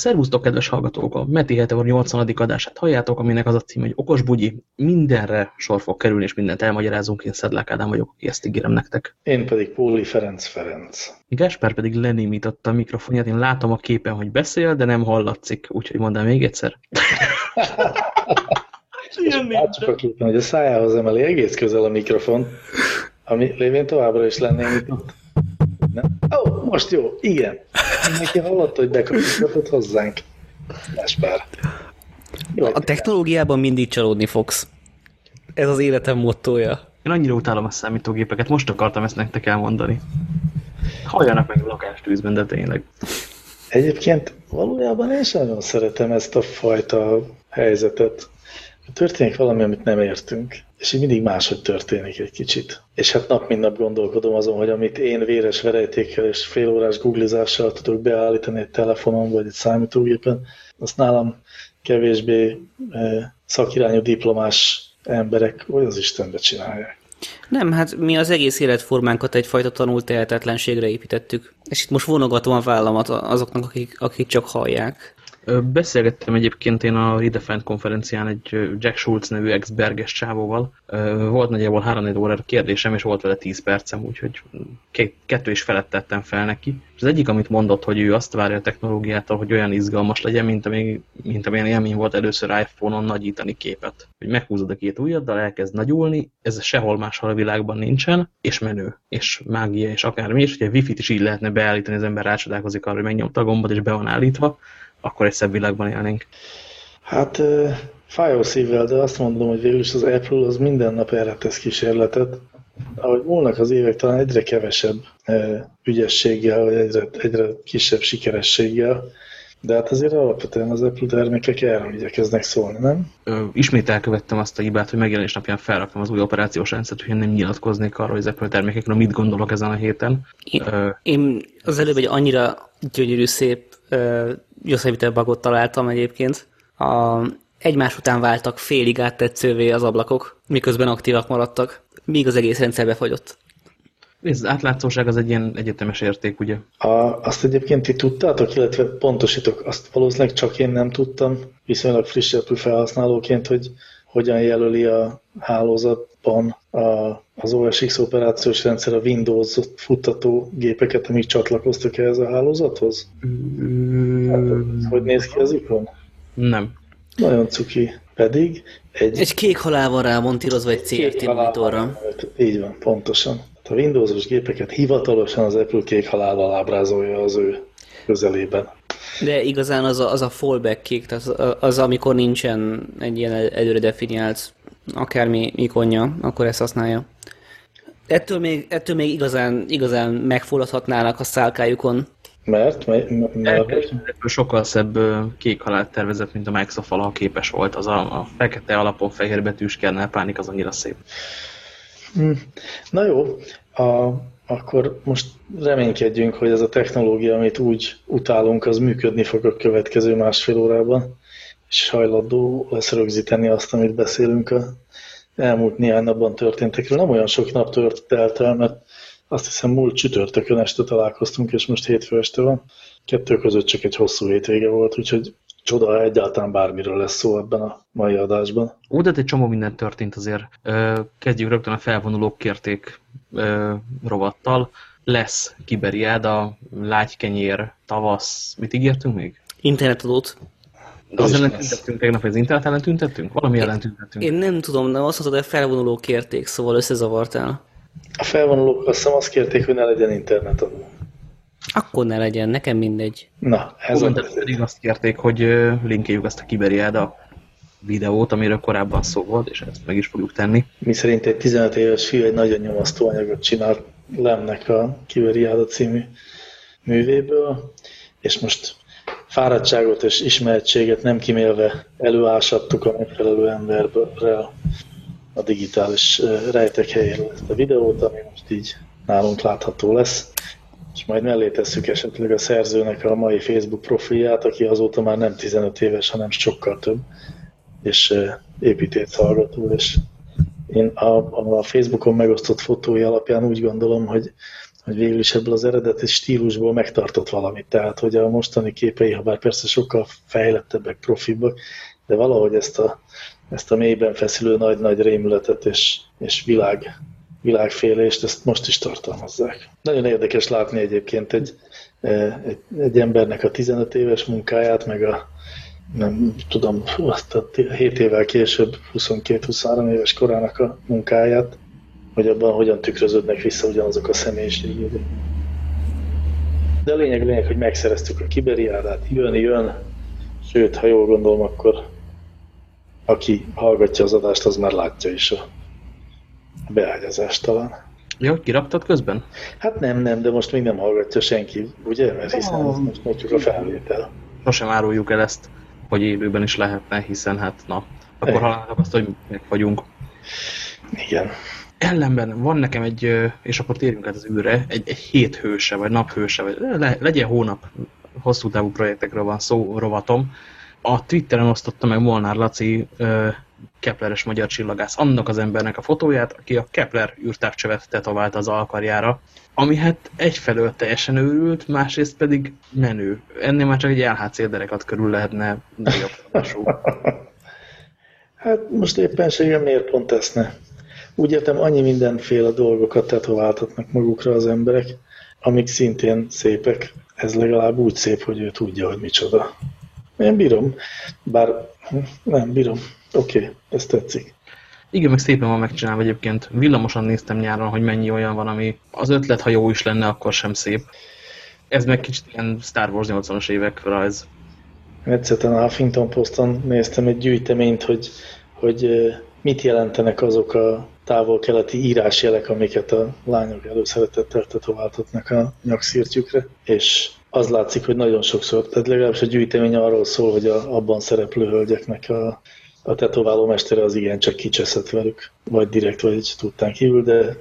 Szervusztok, kedves hallgatók! A Meti Heteor 80. adását halljátok, aminek az a cím, hogy okos bugyi. Mindenre sor fog kerülni, és mindent elmagyarázunk. Én Szedlák Ádám vagyok, aki ezt ígérem nektek. Én pedig Póli Ferenc Ferenc. Gáspár pedig lenémította a mikrofonját. Én látom a képen, hogy beszél, de nem hallatszik. Úgyhogy mondom még egyszer. Látsuk a képen, hogy a szájához emeli egész közel a mikrofon, ami lévén továbbra is lenémított. Nem? Ó, oh, most jó, igen. Mindenki hallott, hogy bekapcsoltad hozzánk. Gáspár. Jó, a technológiában mindig csalódni fogsz. Ez az életem mottoja. Én annyira utálom a számítógépeket, most akartam ezt nektek elmondani. Halljanak meg lakástűzben, de tényleg. Egyébként valójában én sem nagyon szeretem ezt a fajta helyzetet. Történik valami, amit nem értünk, és így mindig máshogy történik egy kicsit. És hát nap mint nap gondolkodom azon, hogy amit én véres verejtékkel és félórás googlizással tudok beállítani egy telefonon vagy egy számítógépen, azt nálam kevésbé eh, szakirányú diplomás emberek hogy az Istenbe csinálják. Nem, hát mi az egész életformánkat egyfajta tanult tehetetlenségre építettük. És itt most vonogatom a vállamat azoknak, akik, akik csak hallják. Beszélgettem egyébként én a Redefend konferencián egy Jack Schultz nevű ex-berges csávóval. Volt nagyjából 3 óra kérdésem, és volt vele 10 percem, úgyhogy kettő is felett tettem fel neki. És az egyik, amit mondott, hogy ő azt várja a technológiától, hogy olyan izgalmas legyen, mint, amíg, mint amilyen élmény volt először iPhone-on nagyítani képet. Hogy meghúzod a két ujjaddal, elkezd nagyulni, ez sehol máshol a világban nincsen, és menő, és mágia, és akármi, és hogyha wifi-t is így lehetne beállítani, az ember rácsodálkozik arra, hogy megnyomta a gombot, és be van állítva, akkor egy szebb világban élnénk. Hát fájó szívvel, de azt mondom, hogy végül is az Apple az minden nap erre tesz kísérletet. Ahogy múlnak az évek, talán egyre kevesebb ügyességgel, vagy egyre, egyre kisebb sikerességgel, de hát azért alapvetően az Apple termékek erről igyekeznek szólni, nem? Ö, ismét elkövettem azt a hibát, hogy megjelenés napján felrakom az új operációs rendszert, hogy nem nyilatkoznék arról, hogy az Apple termékekről mit gondolok ezen a héten. Én, Ö, én az előbb egy annyira gyönyörű, szép Yosemite bugot találtam egyébként. A, egymás után váltak félig áttetszővé az ablakok, miközben aktívak maradtak, míg az egész rendszer befagyott. Az átlátszóság az egy ilyen egyetemes érték, ugye? A, azt egyébként ti tudtátok, illetve pontosítok, azt valószínűleg csak én nem tudtam, viszonylag friss felhasználóként, hogy hogyan jelöli a a, az OS X operációs rendszer a Windows futtató gépeket, amik csatlakoztak ehhez a hálózathoz? Hát, hogy néz ki az ikon? Nem. Nagyon cuki. Pedig egy... Egy kék halál van rá montírozva egy CRT monitorra. Így van, pontosan. A Windowsos gépeket hivatalosan az Apple kék halállal ábrázolja az ő közelében. De igazán az a, az a fallback kék, tehát az, az, amikor nincsen egy ilyen előre definiált akármi ikonja, akkor ezt használja. Ettől még, ettől még igazán, igazán megfulladhatnának a szálkájukon. Mert? mert, mert... Sokkal szebb kék halált tervezett, mint a Microsoft valaha képes volt. Az a, a fekete alapon fehér betűs kernel pánik az annyira szép. Hm. Na jó, a, akkor most reménykedjünk, hogy ez a technológia, amit úgy utálunk, az működni fog a következő másfél órában, és hajlandó lesz rögzíteni azt, amit beszélünk a elmúlt néhány napban történtekről. Nem olyan sok nap tört el, mert azt hiszem múlt csütörtökön este találkoztunk, és most hétfő este van. Kettő között csak egy hosszú hétvége volt, úgyhogy csoda, ha egyáltalán bármiről lesz szó ebben a mai adásban. Ó, de egy csomó minden történt azért. Kezdjük rögtön a felvonulók kérték rovattal. Lesz kiberiáda, lágykenyér, tavasz. Mit ígértünk még? Internetadót. De az ellen tüntettünk tegnap, az internet ellen tüntettünk? Valami én, ellen tüntettünk. Én nem tudom, de azt mondtad, hogy a felvonulók kérték, szóval összezavartál. A felvonulók azt hiszem azt kérték, hogy ne legyen internetadó. Akkor ne legyen, nekem mindegy. Na, ez a pedig azt kérték, hogy linkeljük azt a Kiberiáda videót, amiről korábban szó volt, és ezt meg is fogjuk tenni. Mi szerint egy 15 éves fiú egy nagyon nyomasztó anyagot csinált Lemnek a Kiberiáda című művéből, és most fáradtságot és ismerettséget nem kimélve előásattuk a megfelelő emberrel a digitális rejtek helyéről ezt a videót, ami most így nálunk látható lesz. És majd mellé tesszük esetleg a szerzőnek a mai Facebook profilját, aki azóta már nem 15 éves, hanem sokkal több, és építész hallgató, és én a, a Facebookon megosztott fotói alapján úgy gondolom, hogy hogy végül is ebből az eredeti stílusból megtartott valamit. Tehát, hogy a mostani képei, ha bár persze sokkal fejlettebbek, profibbak, de valahogy ezt a, ezt a mélyben feszülő nagy-nagy rémületet és, és világ, világfélést, ezt most is tartalmazzák. Nagyon érdekes látni egyébként egy, egy, egy embernek a 15 éves munkáját, meg a nem tudom, azt a 7 évvel később 22-23 éves korának a munkáját, hogy abban hogyan tükröződnek vissza ugyanazok a személyiségek. De a lényeg, lényeg, hogy megszereztük a kiberiádát, jön, jön, sőt, ha jól gondolom, akkor aki hallgatja az adást, az már látja is a beágyazást talán. Ja, kiraktad közben? Hát nem, nem, de most még nem hallgatja senki, ugye? Mert hiszen oh. most mondjuk a felvétel. Sosem áruljuk el ezt, hogy élőben is lehetne, hiszen hát na, akkor hallgatok azt, hogy meg vagyunk. Igen. Ellenben van nekem egy, és akkor térjünk át az űrre, egy, egy héthőse, vagy naphőse, vagy le, legyen hónap, hosszú távú projektekről van szó, rovatom. A Twitteren osztotta meg Molnár Laci Kepleres magyar csillagász annak az embernek a fotóját, aki a Kepler űrtávcsövet tetovált az alkarjára, ami hát egyfelől teljesen őrült, másrészt pedig menő. Ennél már csak egy LHC derekat körül lehetne nagyobb Hát most éppenséggel miért pont ezt ne? Úgy értem, annyi mindenféle dolgokat tetováltatnak magukra az emberek, amik szintén szépek. Ez legalább úgy szép, hogy ő tudja, hogy micsoda. Én bírom, bár nem, bírom. Oké, okay, ez tetszik. Igen, meg szépen van megcsinálva egyébként. Villamosan néztem nyáron, hogy mennyi olyan van, ami az ötlet, ha jó is lenne, akkor sem szép. Ez meg kicsit ilyen Star Wars 80-as évek rajz. Egyszerűen a Huffington Poston néztem egy gyűjteményt, hogy, hogy mit jelentenek azok a távol-keleti írásjelek, amiket a lányok előszeretettel tetováltatnak a nyakszírtjükre, és az látszik, hogy nagyon sokszor, tehát legalábbis a gyűjtemény arról szól, hogy a, abban szereplő hölgyeknek a, a tetováló mestere az igen csak kicseszett velük, vagy direkt, vagy tudtán kívül, de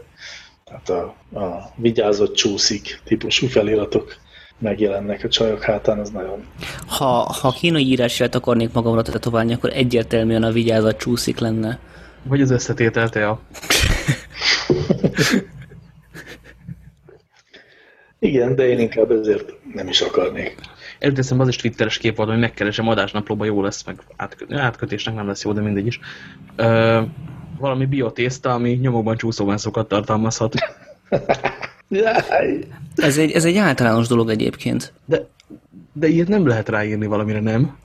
tehát a, a vigyázott csúszik típusú feliratok megjelennek a csajok hátán, az nagyon... Ha, ha kínai írásját akarnék magamra tetoválni, akkor egyértelműen a vigyázat csúszik lenne. Vagy az összetételte a... Igen, de én inkább ezért nem is akarnék. Előteszem, az is twitteres kép volt, hogy megkeresem adásnaplóba, jó lesz, meg átkö átkötésnek nem lesz jó, de mindegy is. Ö, valami biotészta, ami nyomokban csúszóvászokat tartalmazhat. ez, egy, ez egy általános dolog egyébként. De, de ilyet nem lehet ráírni valamire, nem?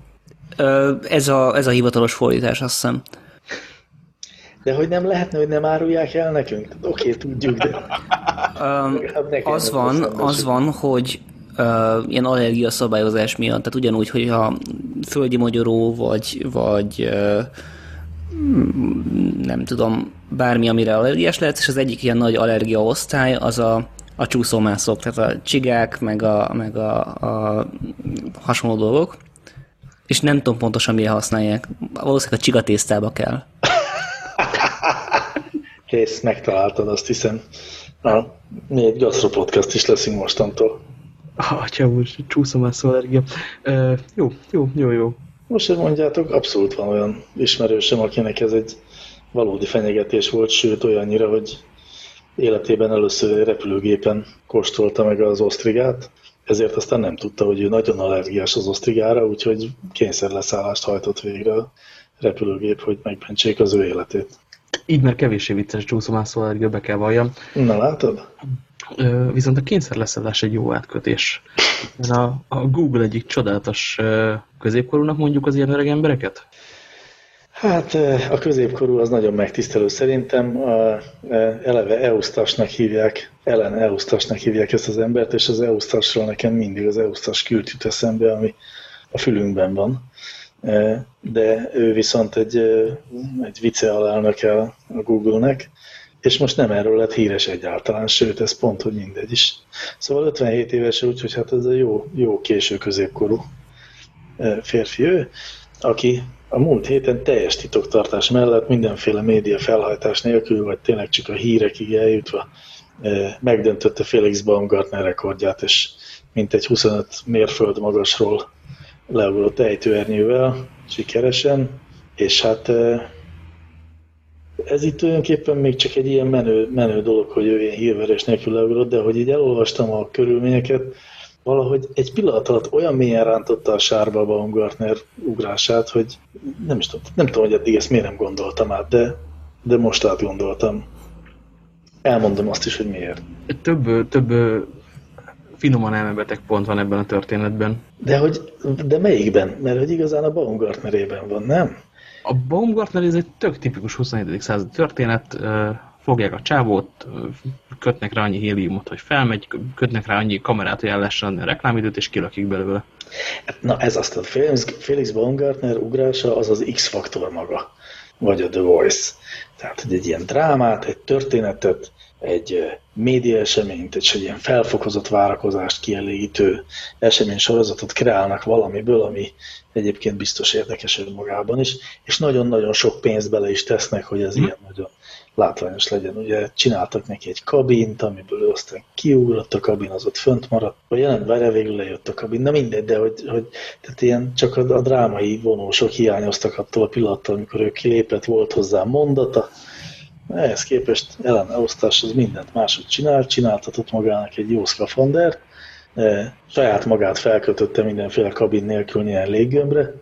Ö, ez, a, ez a hivatalos fordítás, azt hiszem. De hogy nem lehetne, hogy nem árulják el nekünk? Oké, okay, tudjuk, de... Um, az van, az van, hogy uh, ilyen allergia szabályozás miatt, tehát ugyanúgy, hogy a földi magyaró, vagy, vagy uh, nem tudom, bármi, amire allergiás lehet, és az egyik ilyen nagy allergia osztály az a, a csúszómászok, tehát a csigák, meg a, meg a, a hasonló dolgok, és nem tudom pontosan mire használják. Valószínűleg a csigatésztába kell. Kész, megtaláltad, azt hiszem. Na, mi egy gasztropodcast is leszünk mostantól. Atya úr, csúszomászó allergia. Uh, jó, jó, jó, jó. Most, hogy mondjátok, abszolút van olyan ismerősöm, akinek ez egy valódi fenyegetés volt, sőt olyannyira, hogy életében először repülőgépen kóstolta meg az osztrigát, ezért aztán nem tudta, hogy ő nagyon allergiás az osztrigára, úgyhogy kényszerleszállást hajtott végre a repülőgép, hogy megmentsék az ő életét. Így már kevéssé vicces csúszomászó allergia, be kell valljam. Na látod? Viszont a kényszerleszállás egy jó átkötés. A, a Google egyik csodálatos középkorúnak mondjuk az ilyen öreg embereket? Hát a középkorú az nagyon megtisztelő szerintem. A, eleve Eustasnak hívják, Ellen Eustasnak hívják ezt az embert, és az Eustasról nekem mindig az Eustas kült jut eszembe, ami a fülünkben van. De ő viszont egy, egy vice alelnöke a Google-nek, és most nem erről lett híres egyáltalán, sőt, ez pont, hogy mindegy is. Szóval 57 éves, úgyhogy hát ez a jó, jó késő középkorú férfi ő, aki a múlt héten teljes titoktartás mellett mindenféle média felhajtás nélkül, vagy tényleg csak a hírekig eljutva megdöntötte Felix Baumgartner rekordját, és mintegy 25 mérföld magasról leugrott ejtőernyővel sikeresen, és hát ez itt tulajdonképpen még csak egy ilyen menő, menő dolog, hogy ő ilyen hírverés nélkül leugrott, de hogy így elolvastam a körülményeket, valahogy egy pillanat alatt olyan mélyen rántotta a sárba a Baumgartner ugrását, hogy nem is tudom, nem tudom, hogy eddig ezt miért nem gondoltam át, de, de most átgondoltam. Elmondom azt is, hogy miért. Több, több finoman elmebeteg pont van ebben a történetben. De, hogy, de melyikben? Mert hogy igazán a Baumgartnerében van, nem? A Baumgartner ez egy tök tipikus 27. század történet, fogják a csávót, kötnek rá annyi héliumot, hogy felmegy, kötnek rá annyi kamerát, hogy el lehessen a reklámidőt, és kilakik belőle. Hát, na ez azt a Felix, Felix Baumgartner ugrása az az X-faktor maga, vagy a The Voice. Tehát, hogy egy ilyen drámát, egy történetet, egy média eseményt, egy ilyen felfokozott várakozást kielégítő esemény sorozatot kreálnak valamiből, ami egyébként biztos érdekes önmagában is, és nagyon-nagyon sok pénzt bele is tesznek, hogy ez mm. ilyen nagyon látványos legyen. Ugye csináltak neki egy kabint, amiből ő aztán kiugrott a kabin, az ott fönt maradt, vagy jelen vele végül lejött a kabin, na mindegy, de hogy, hogy tehát ilyen csak a, a drámai vonósok hiányoztak attól a pillanattól, amikor ő kilépett, volt hozzá mondata, ehhez képest Ellen Eosztás az mindent máshogy csinált, csináltatott magának egy jó szkafandert, saját magát felkötötte mindenféle kabin nélkül ilyen léggömbre,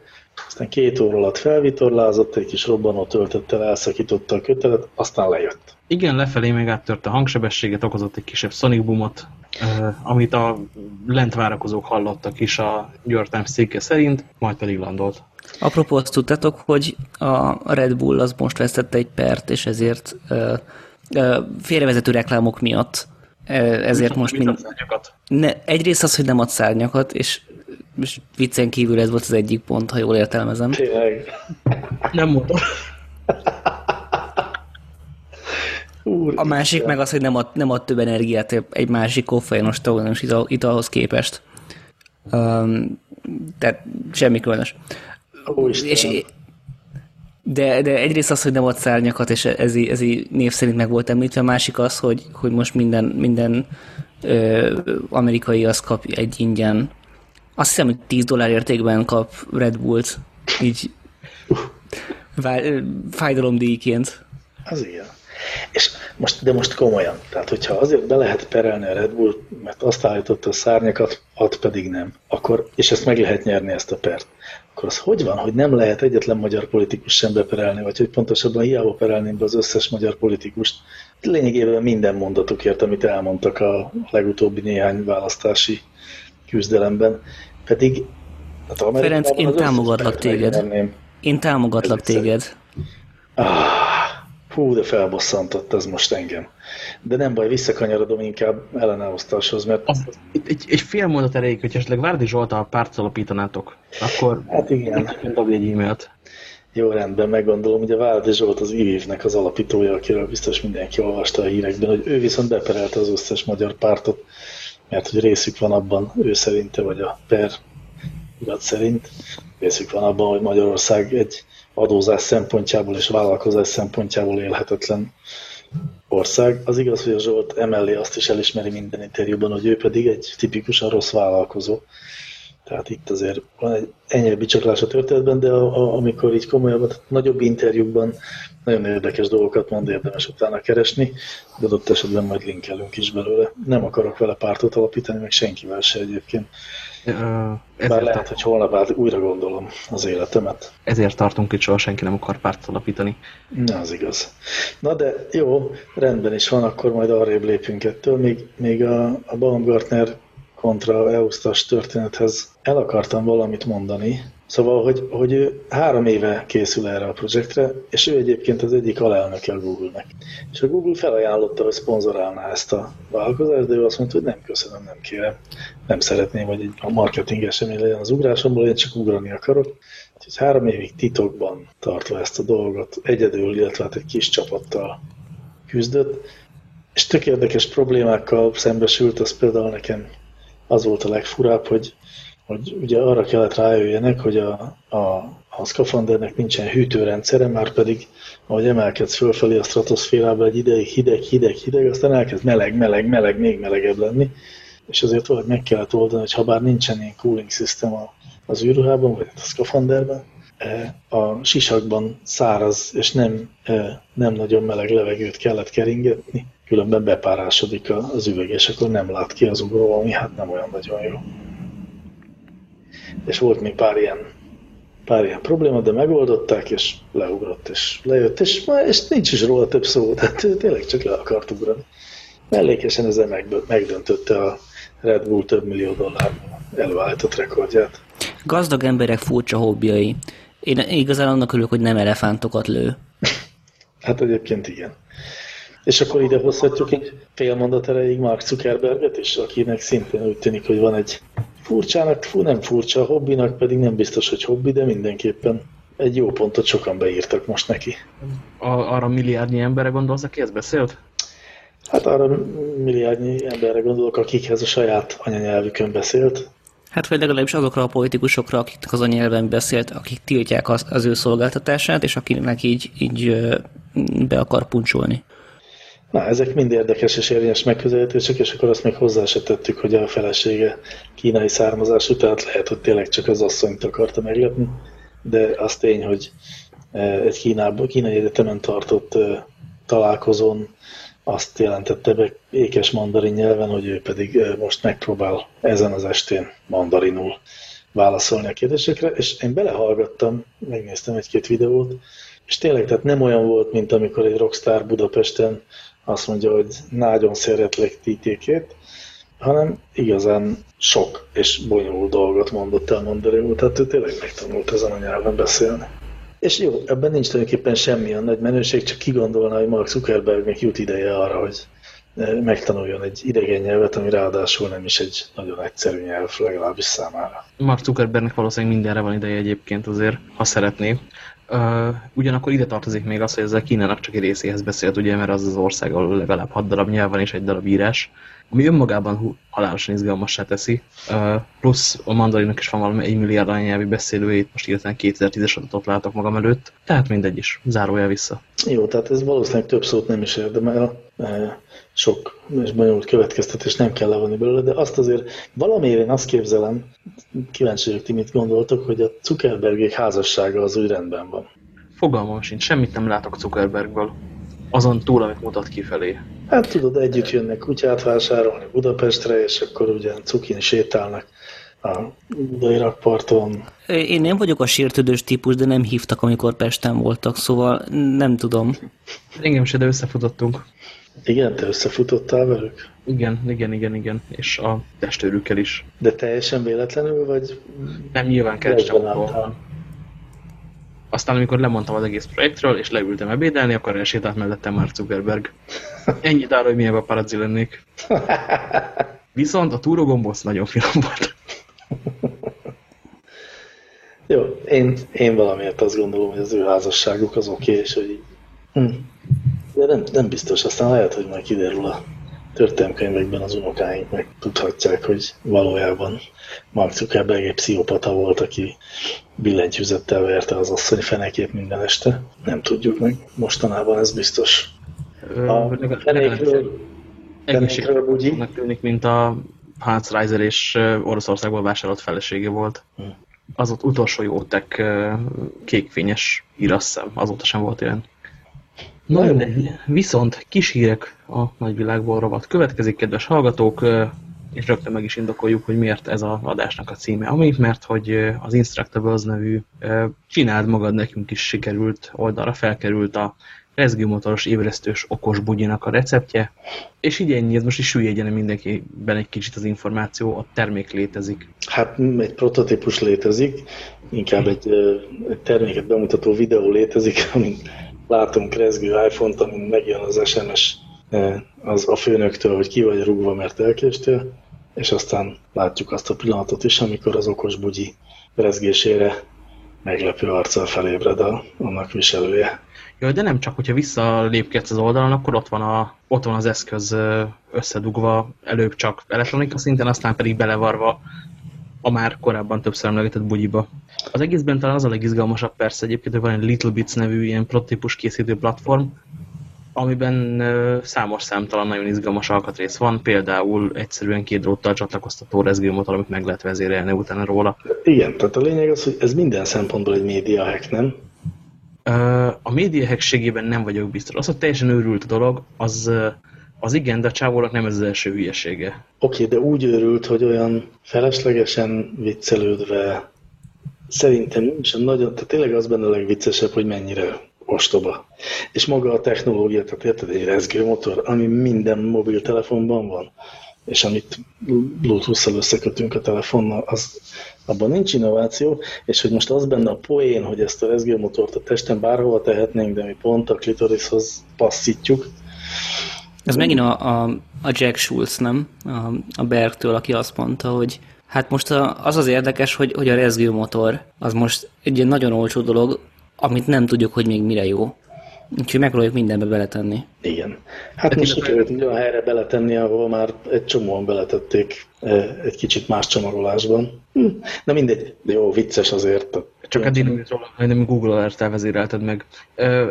aztán két óra alatt felvitorlázott, egy kis robbanó töltöttel elszakította a kötelet, aztán lejött. Igen, lefelé még áttört a hangsebességet, okozott egy kisebb sonic boomot, amit a lent várakozók hallottak is a Times cikke szerint, majd pedig landolt. Apropó, azt tudtátok, hogy a Red Bull az most vesztette egy pert, és ezért uh, uh, félrevezető reklámok miatt ezért most mind... Ne, egyrészt az, hogy nem ad szárnyakat, és, és viccen kívül ez volt az egyik pont, ha jól értelmezem. Tényleg. Nem mondom. Úr, a másik Isten. meg az, hogy nem ad, nem ad több energiát egy másik koffeinos tagonos ital, italhoz képest. Um, tehát semmi különös. és, de, de egyrészt az, hogy nem ad szárnyakat, és ez, ez név szerint meg volt említve, a másik az, hogy, hogy most minden, minden ö, amerikai az kap egy ingyen. Azt hiszem, hogy 10 dollár értékben kap Red Bullt, így fájdalomdíjként. Az igen. És most, de most komolyan, tehát hogyha azért be lehet perelni a Red Bull, mert azt állította a szárnyakat, ad pedig nem, akkor, és ezt meg lehet nyerni ezt a pert, akkor az hogy van, hogy nem lehet egyetlen magyar politikus sem beperelni, vagy hogy pontosabban hiába perelném be az összes magyar politikust. Lényegében minden mondatukért, amit elmondtak a legutóbbi néhány választási küzdelemben. Pedig hát Ferenc, én támogatlak téged. Én támogatlak téged. Ah, Hú, de felbosszantott ez most engem. De nem baj, visszakanyarodom inkább ellenállóztáshoz, mert... Az, egy, egy fél mondat elég, hogy esetleg Várdi Zsoltal párt alapítanátok, akkor... Hát igen. Dobj egy e-mailt. Jó, rendben, meggondolom. Ugye Várdi Zsolt az IVIV-nek az alapítója, akiről biztos mindenki olvasta a hírekben, hogy ő viszont beperelte az összes magyar pártot, mert hogy részük van abban, ő szerinte, vagy a per irat szerint, részük van abban, hogy Magyarország egy adózás szempontjából és vállalkozás szempontjából élhetetlen ország. Az igaz, hogy a Zsolt emellé azt is elismeri minden interjúban, hogy ő pedig egy tipikusan rossz vállalkozó. Tehát itt azért van egy ennyi bicsaklás a történetben, de a, a, amikor így komolyabban, nagyobb interjúkban nagyon érdekes dolgokat mond, érdemes utána keresni, de adott esetben majd linkelünk is belőle. Nem akarok vele pártot alapítani, meg senkivel se egyébként. Uh, Bár lehet, hogy holnap át újra gondolom az életemet. Ezért tartunk itt, soha senki nem akar pártot alapítani. Na, az igaz. Na de jó, rendben is van, akkor majd arrébb lépünk ettől. Még, még a, a Baumgartner kontra Eustas történethez el akartam valamit mondani. Szóval, hogy, hogy ő három éve készül erre a projektre, és ő egyébként az egyik alelnöke a Google-nek. És a Google felajánlotta, hogy szponzorálná ezt a vállalkozást, de ő azt mondta, hogy nem köszönöm, nem kérem. Nem szeretném, hogy egy marketing esemény legyen az ugrásomból, én csak ugrani akarok. Úgyhogy három évig titokban tartva ezt a dolgot, egyedül, illetve hát egy kis csapattal küzdött, és tök érdekes problémákkal szembesült, az például nekem az volt a legfurább, hogy, hogy ugye arra kellett rájöjjenek, hogy a, a, a szkafandernek nincsen hűtőrendszere, már pedig ahogy emelkedsz fölfelé a stratoszférába egy ideig hideg, hideg, hideg, aztán elkezd meleg, meleg, meleg, még melegebb lenni, és azért valahogy meg kellett oldani, hogy ha bár nincsen ilyen cooling system az űrruhában, vagy a szkafanderben, a sisakban száraz és nem, nem nagyon meleg levegőt kellett keringetni, különben bepárásodik az üveg, és akkor nem lát ki az ugró, ami hát nem olyan nagyon jó. És volt még pár ilyen, pár ilyen probléma, de megoldották, és leugrott, és lejött, és, és nincs is róla több szó, tehát tényleg csak le akart ugrani. Mellékesen ezzel megdöntötte a Red Bull több millió dollár előállított rekordját. Gazdag emberek furcsa hobbiai. Én igazán annak örülök, hogy nem elefántokat lő. Hát egyébként igen. És akkor ide hozhatjuk egy fél mondat erejéig Mark Zuckerberget is, akinek szintén úgy tűnik, hogy van egy furcsának, fú, nem furcsa, a hobbinak pedig nem biztos, hogy hobbi, de mindenképpen egy jó pontot sokan beírtak most neki. A, arra milliárdnyi emberre gondolsz, aki ezt beszélt? Hát arra milliárdnyi emberre gondolok, akikhez a saját anyanyelvükön beszélt. Hát vagy legalábbis azokra a politikusokra, akiknek az a nyelven beszélt, akik tiltják az, az ő szolgáltatását, és akinek így, így be akar puncsolni. Na, ezek mind érdekes és érvényes megközelítések, és akkor azt még hozzá se tettük, hogy a felesége kínai származású, tehát lehet, hogy tényleg csak az asszonyt akarta meglepni, de az tény, hogy egy Kínában, kínai egyetemen tartott találkozón azt jelentette be ékes mandarin nyelven, hogy ő pedig most megpróbál ezen az estén mandarinul válaszolni a kérdésekre, és én belehallgattam, megnéztem egy-két videót, és tényleg, tehát nem olyan volt, mint amikor egy rockstar Budapesten azt mondja, hogy nagyon szeretlek titékét, hanem igazán sok és bonyolult dolgot mondott el mandarinul, tehát ő tényleg megtanult ezen a nyelven beszélni. És jó, ebben nincs tulajdonképpen semmilyen nagy menőség, csak kigondolna, hogy Mark Zuckerbergnek jut ideje arra, hogy eh, megtanuljon egy idegen nyelvet, ami ráadásul nem is egy nagyon egyszerű nyelv, legalábbis számára. Mark Zuckerbergnek valószínűleg mindenre van ideje egyébként azért, ha szeretné. Uh, ugyanakkor ide tartozik még az, hogy ezzel Kínának csak egy részéhez beszélt, ugye, mert az az ország, ahol legalább hat darab nyelv van és egy darab írás ami önmagában halálosan izgalmassá teszi, plusz a mandarinak is van valami egy milliárd anyanyelvi beszélőjét, most hirtelen 2010-es adatot látok magam előtt, tehát mindegy is, zárójel vissza. Jó, tehát ez valószínűleg több szót nem is érdemel, sok és bonyolult következtetés nem kell levonni belőle, de azt azért valamiért én azt képzelem, kíváncsi vagyok, ti mit gondoltok, hogy a Zuckerbergék házassága az úgy rendben van. Fogalmam sincs, semmit nem látok Zuckerbergből azon túl, amit mutat kifelé. Hát tudod, együtt jönnek kutyát vásárolni Budapestre, és akkor ugye cukin sétálnak a budai rakparton. Én nem vagyok a sértődős típus, de nem hívtak, amikor Pesten voltak, szóval nem tudom. Engem se, de összefutottunk. Igen, te összefutottál velük? Igen, igen, igen, igen. És a testőrükkel is. De teljesen véletlenül, vagy? Nem, nyilván kerestem aztán, amikor lemondtam az egész projektről, és leültem ebédelni, akkor elsétált mellettem Mark Zuckerberg. Ennyit arra, hogy milyen paparazzi lennék. Viszont a túrogombosz nagyon finom volt. Jó, én, én valamiért azt gondolom, hogy az ő házasságuk az oké, okay, és hogy így... Hm. De nem, nem biztos, aztán lehet, hogy majd kiderül a történelmkönyvekben az unokáink meg tudhatják, hogy valójában Mark Zuckerberg egy pszichopata volt, aki billentyűzettel verte az asszony fenekét minden este. Nem tudjuk meg. Mostanában ez biztos. A fenékről, tűnik, mint a Hans Reiser és Oroszországból vásárolt felesége volt. Hm. Az ott utolsó jó tek kékfényes hírasszem, azóta sem volt ilyen. Na, Na viszont kis hírek a nagyvilágból rovat. Következik, kedves hallgatók, és rögtön meg is indokoljuk, hogy miért ez az adásnak a címe. Ami, mert hogy az Instructables nevű csináld magad nekünk is sikerült oldalra felkerült a rezgőmotoros ébresztős okos bugyinak a receptje, és így ennyi, ez most is süljegyen mindenkiben egy kicsit az információ, a termék létezik. Hát egy prototípus létezik, inkább egy, egy terméket bemutató videó létezik, amin látunk rezgő iPhone-t, amin megjön az SMS az a főnöktől, hogy ki vagy rúgva, mert elkéstél, és aztán látjuk azt a pillanatot is, amikor az okos bugyi rezgésére meglepő arccal felébred a, annak viselője. Jó, de nem csak, hogyha visszalépkedsz az oldalon, akkor ott van, a, ott van az eszköz összedugva, előbb csak elektronika szinten, aztán pedig belevarva a már korábban többször emlegetett bugyiba. Az egészben talán az a legizgalmasabb persze egyébként, hogy van egy Little Bits nevű ilyen prototípus készítő platform, amiben számos számtalan nagyon izgalmas alkatrész van, például egyszerűen két dróttal csatlakoztató rezgőmotor, amit meg lehet vezérelni utána róla. Igen, tehát a lényeg az, hogy ez minden szempontból egy média hack, nem? A média hackségében nem vagyok biztos. Az, hogy teljesen őrült a dolog, az, az igen, de a csávónak nem ez az első hülyesége. Oké, okay, de úgy őrült, hogy olyan feleslegesen viccelődve szerintem nincs nagyon, tehát tényleg az benne a legviccesebb, hogy mennyire ostoba. És maga a technológia, tehát érted, egy rezgőmotor, ami minden mobiltelefonban van, és amit Bluetooth-szal összekötünk a telefonnal, az, abban nincs innováció, és hogy most az benne a poén, hogy ezt a rezgőmotort a testen bárhova tehetnénk, de mi pont a klitorishoz passzítjuk. Ez megint a, a, a Jack Schulz, nem? A, a Bergtől, aki azt mondta, hogy hát most az az érdekes, hogy, hogy a rezgőmotor az most egy ilyen nagyon olcsó dolog, amit nem tudjuk, hogy még mire jó. Úgyhogy megpróbáljuk mindenbe beletenni. Igen. Hát most sikerült egy olyan helyre beletenni, ahol már egy csomóan beletették eh, egy kicsit más csomagolásban. Hm. Na mindegy, jó, vicces azért. Csak eddig nem róla, nem Google Alert-tel vezérelted meg.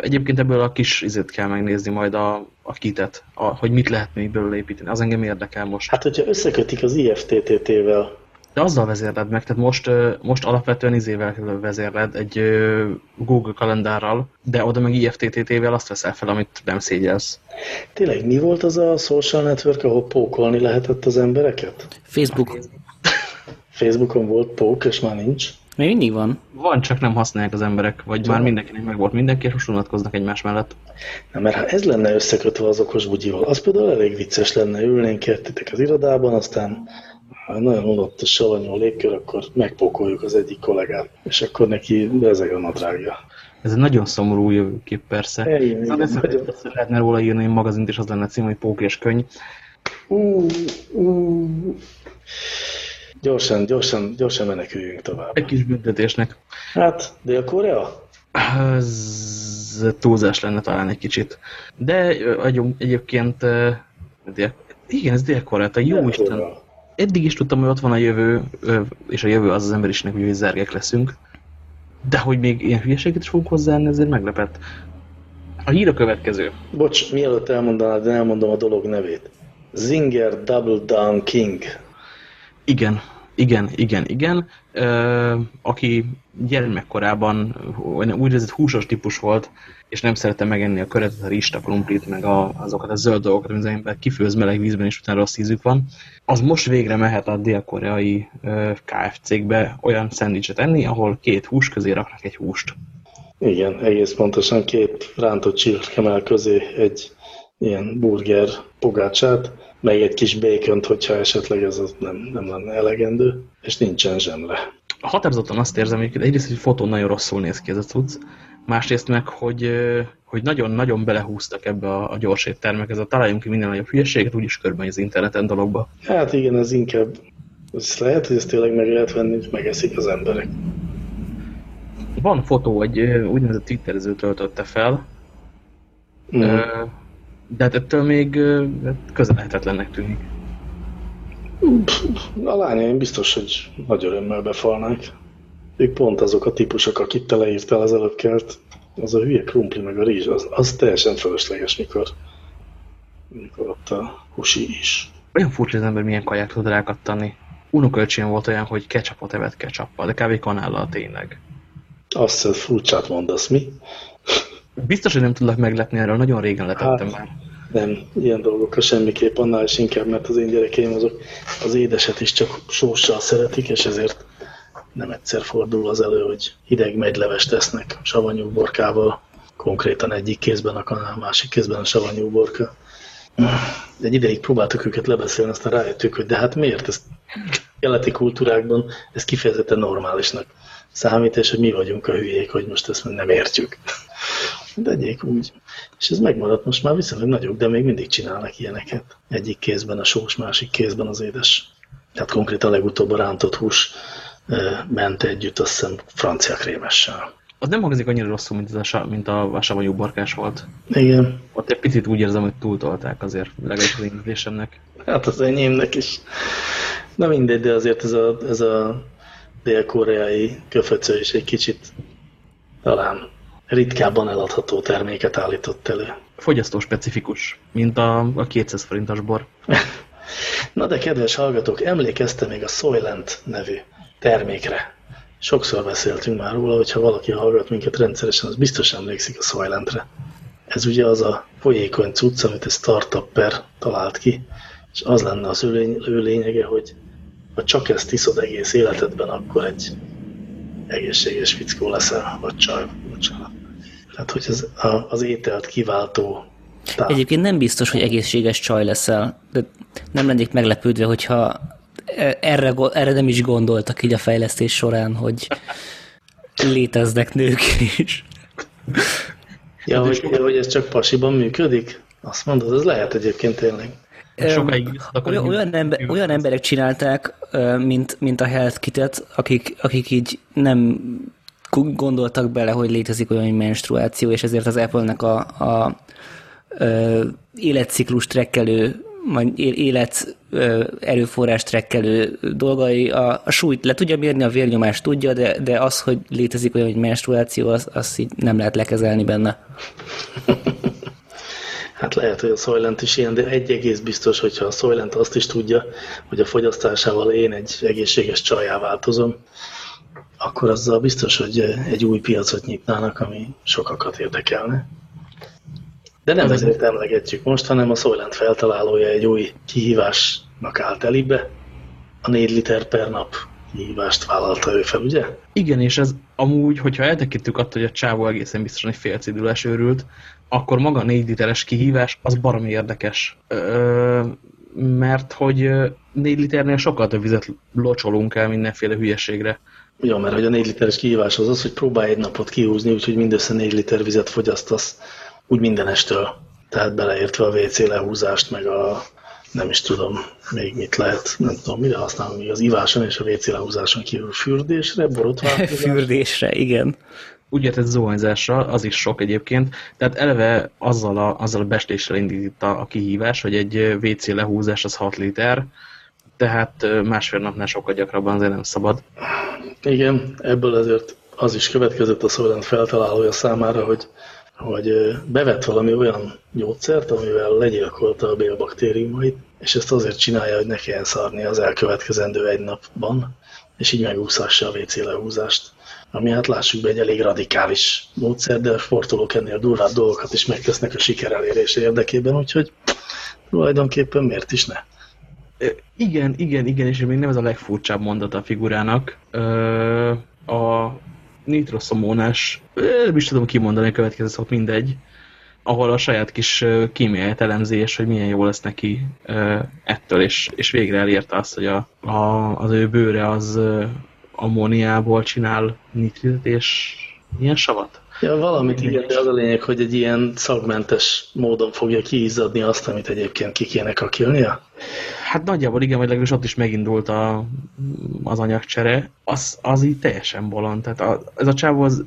Egyébként ebből a kis izét kell megnézni majd a, a kitet, a, hogy mit lehet még belőle építeni. Az engem érdekel most. Hát, hogyha összekötik az IFTTT-vel, de azzal vezérled meg, tehát most, most alapvetően izével vezérled egy Google kalendárral, de oda meg IFTTT-vel azt veszel fel, amit nem szégyelsz. Tényleg mi volt az a social network, ahol pókolni lehetett az embereket? Facebook. Facebookon volt pók, és már nincs. Még mindig van. Van, csak nem használják az emberek, vagy ja. már mindenkinek meg volt mindenki, és most unatkoznak egymás mellett. Na, mert ha ez lenne összekötve az okos bugyival, az például elég vicces lenne, ülnénk értitek az irodában, aztán nagyon unott a savanyú légkör, akkor megpókoljuk az egyik kollégát, és akkor neki bezeg a nadrágja. Ez egy nagyon szomorú jövőkép persze. Igen, igen, nagyon... Lehetne róla írni egy magazint, és az lenne cím, hogy Pók és könyv. Uh, uh. Gyorsan, gyorsan, gyorsan meneküljünk tovább. Egy kis büntetésnek. Hát, Dél-Korea? Ez túlzás lenne talán egy kicsit. De egyébként dél, igen, ez Dél-Korea, jó Isten eddig is tudtam, hogy ott van a jövő, és a jövő az az emberiségnek, hogy zergek leszünk. De hogy még ilyen hülyeséget is fogunk hozzáállni, ezért meglepett. A hír a következő. Bocs, mielőtt elmondanád, de elmondom a dolog nevét. Zinger Double Down King. Igen, igen, igen, igen. Ö, aki gyermekkorában úgynevezett húsos típus volt, és nem szerette megenni a köretet, a rist, a krumplit, meg a, azokat a zöld dolgokat, amit az ember kifőz meleg vízben, és utána rossz ízük van, az most végre mehet a dél-koreai KFC-kbe olyan szendvicset enni, ahol két hús közé raknak egy húst. Igen, egész pontosan két rántott csirkemel közé egy ilyen burger pogácsát, meg egy kis bacon hogyha esetleg ez az nem, nem lenne elegendő, és nincsen zsemle. Határozottan azt érzem, hogy egyrészt, hogy fotón nagyon rosszul néz ki ez a cucc, másrészt meg, hogy hogy nagyon-nagyon belehúztak ebbe a, a gyors éttermek, a találjunk ki minden nagyobb hülyeséget, úgyis körben az interneten dologba. Hát igen, ez inkább, ez lehet, hogy ezt tényleg meg lehet venni, és megeszik az emberek. Van fotó, egy úgynevezett twitterező töltötte fel, mm. De hát ettől még közelhetetlennek tűnik. A lányaim biztos, hogy nagy örömmel befalnák. Ők pont azok a típusok, akik te leírtál az előbb kert. Az a hülye krumpli meg a rizs, az, az teljesen fölösleges, mikor, mikor ott a husi is. Olyan furcsa az ember milyen kaják tud rákattani. Unokölcsén volt olyan, hogy ketchupot evett ketchuppal, de kávé kanállal tényleg. Azt hiszem, furcsát mondasz, mi? Biztos, hogy nem tudlak meglepni erről, nagyon régen letettem hát, már. Nem, ilyen dolgokra semmiképp, annál is inkább, mert az én gyerekeim azok az édeset is csak sóssal szeretik, és ezért nem egyszer fordul az elő, hogy hideg megylevest tesznek savanyú borkával, konkrétan egyik kézben a kanál, másik kézben a savanyú borka. Egy ideig próbáltuk őket lebeszélni, aztán rájöttük, hogy de hát miért ez keleti kultúrákban ez kifejezetten normálisnak számít, és hogy mi vagyunk a hülyék, hogy most ezt nem értjük. De egyik úgy. És ez megmaradt most már viszonylag nagyok, de még mindig csinálnak ilyeneket. Egyik kézben a sós, másik kézben az édes. Tehát konkrétan legutóbb a rántott hús ment együtt, azt hiszem, francia krémessel. Az nem hangzik annyira rosszul, mint, az a, mint a savanyú barkás volt. Igen. Ott egy picit úgy érzem, hogy túltolták azért, legalábbis az ízlésemnek. Hát az enyémnek is. Na mindegy, de azért ez a, ez a dél-koreai köföcő is egy kicsit talán ritkábban eladható terméket állított elő. Fogyasztó specifikus, mint a, a 200 forintos bor. Na de kedves hallgatók, emlékezte még a Soylent nevű termékre. Sokszor beszéltünk már róla, hogyha valaki hallgat minket rendszeresen, az biztos emlékszik a Soylentre. Ez ugye az a folyékony cucc, amit egy startupper talált ki, és az lenne az ő, lényege, hogy ha csak ezt iszod egész életedben, akkor egy egészséges fickó leszel, vagy csaj, bocsánat. Tehát, hogy az, az ételt kiváltó tár. Egyébként nem biztos, hogy egészséges csaj leszel, de nem lennék meglepődve, hogyha erre, erre nem is gondoltak így a fejlesztés során, hogy léteznek nők is. Ja, hogy, ja, hogy ez csak pasiban működik? Azt mondod, ez lehet egyébként tényleg. Sokáig olyan, olyan, ember, olyan emberek csinálták, mint, mint a Health Kitet, akik, akik így nem gondoltak bele, hogy létezik olyan menstruáció, és ezért az Apple-nek a, a, a életciklus trekkelő majd élet erőforrás trekkelő dolgai, a, a súlyt le tudja mérni, a vérnyomást tudja, de, de az, hogy létezik olyan, hogy menstruáció, az, az így nem lehet lekezelni benne. Hát lehet, hogy a Soylent is ilyen, de egy egész biztos, hogyha a Soylent azt is tudja, hogy a fogyasztásával én egy egészséges csajá változom, akkor azzal biztos, hogy egy új piacot nyitnának, ami sokakat érdekelne. De nem ezért emlegetjük most, hanem a Soylent feltalálója egy új kihívásnak állt elébe. A 4 liter per nap kihívást vállalta ő fel, ugye? Igen, és ez amúgy, hogyha eltekintjük attól, hogy a csávó egészen biztosan egy félcidülás őrült, akkor maga a 4 literes kihívás az baromi érdekes. Ö, mert hogy 4 liternél sokkal több vizet locsolunk el mindenféle hülyeségre. Ja, mert hogy a 4 literes kihívás az az, hogy próbálj egy napot kihúzni, úgyhogy mindössze 4 liter vizet fogyasztasz úgy mindenestől. Tehát beleértve a WC lehúzást, meg a nem is tudom még mit lehet, nem tudom, mire használom még az iváson és a WC lehúzáson kívül fürdésre, borotválkozásra. fürdésre, igen. Úgy értett zuhanyzásra, az is sok egyébként. Tehát eleve azzal a, azzal a bestéssel indít a, a kihívás, hogy egy WC lehúzás az 6 liter, tehát másfél napnál sokkal gyakrabban azért nem szabad. Igen, ebből azért az is következett a Szolent feltalálója számára, hogy hogy bevett valami olyan gyógyszert, amivel legyilkolta a bélbaktériumait, és ezt azért csinálja, hogy ne kelljen szarni az elkövetkezendő egy napban, és így megúszhassa a WC lehúzást. Ami hát lássuk be egy elég radikális módszer, de sportolók ennél durvább dolgokat is megtesznek a siker elérése érdekében, úgyhogy tulajdonképpen miért is ne? Igen, igen, igen, és még nem ez a legfurcsább mondata a figurának. A nitroszomónás, nem is tudom kimondani a következő szót, mindegy, ahol a saját kis kémiáját elemzés, hogy milyen jó lesz neki ettől, és, és végre elérte azt, hogy a, a, az ő bőre az ammóniából csinál nitritet és ilyen savat. Ja, valamit igen, de az a lényeg, hogy egy ilyen szagmentes módon fogja kiizzadni azt, amit egyébként ki kéne kakilnia? Hát nagyjából igen, vagy legalábbis ott is megindult a, az anyagcsere. Az, az így teljesen bolond. Tehát a, ez a csávó az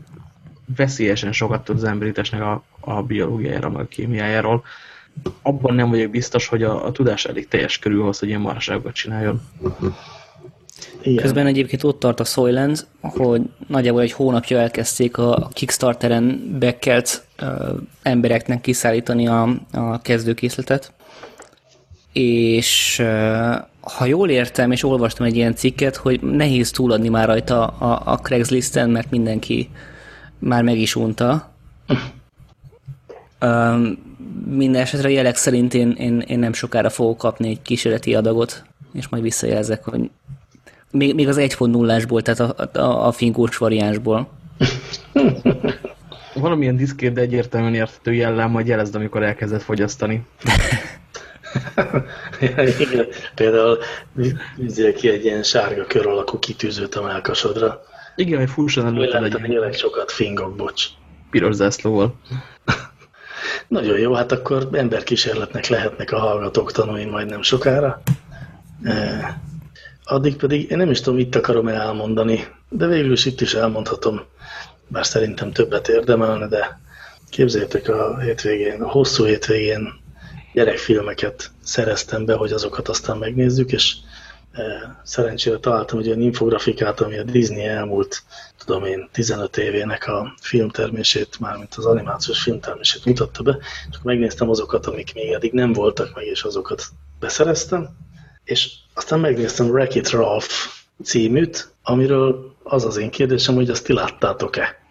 veszélyesen sokat tud az emberítésnek a, a biológiájára, meg a kémiájáról. Abban nem vagyok biztos, hogy a, a tudás elég teljes körül ahhoz, hogy ilyen marságokat csináljon. Igen. Közben egyébként ott tart a Soylent, hogy nagyjából egy hónapja elkezdték a Kickstarteren bekkelt uh, embereknek kiszállítani a, a kezdőkészletet, és ha jól értem, és olvastam egy ilyen cikket, hogy nehéz túladni már rajta a, a Craigslisten, mert mindenki már meg is unta. Um, minden esetre jelek szerint én, én, én nem sokára fogok kapni egy kísérleti adagot, és majd visszajelzek, hogy még, még az 1.0-ásból, tehát a, a, a fingós variánsból. Valamilyen diszkét, de egyértelműen érthető jellem, majd jelezd, amikor elkezdett fogyasztani. igen, például vizzél ki egy ilyen sárga kör alakú kitűzőt a melkasodra. Igen, hogy fusson előtt egy... Élek sokat fingok, bocs. Piros zászlóval. Nagyon jó, hát akkor emberkísérletnek lehetnek a hallgatók tanulni majd nem sokára. E Addig pedig én nem is tudom, mit akarom -e elmondani, de végül is itt is elmondhatom, bár szerintem többet érdemelne, de képzeljétek a hétvégén, a hosszú hétvégén gyerekfilmeket szereztem be, hogy azokat aztán megnézzük, és szerencsére találtam egy olyan infografikát, ami a Disney elmúlt, tudom én, 15 évének a filmtermését, mármint az animációs filmtermését mutatta be, csak megnéztem azokat, amik még eddig nem voltak meg, és azokat beszereztem, és aztán megnéztem Wreck-It Ralph címűt, amiről az az én kérdésem, hogy azt ti láttátok-e?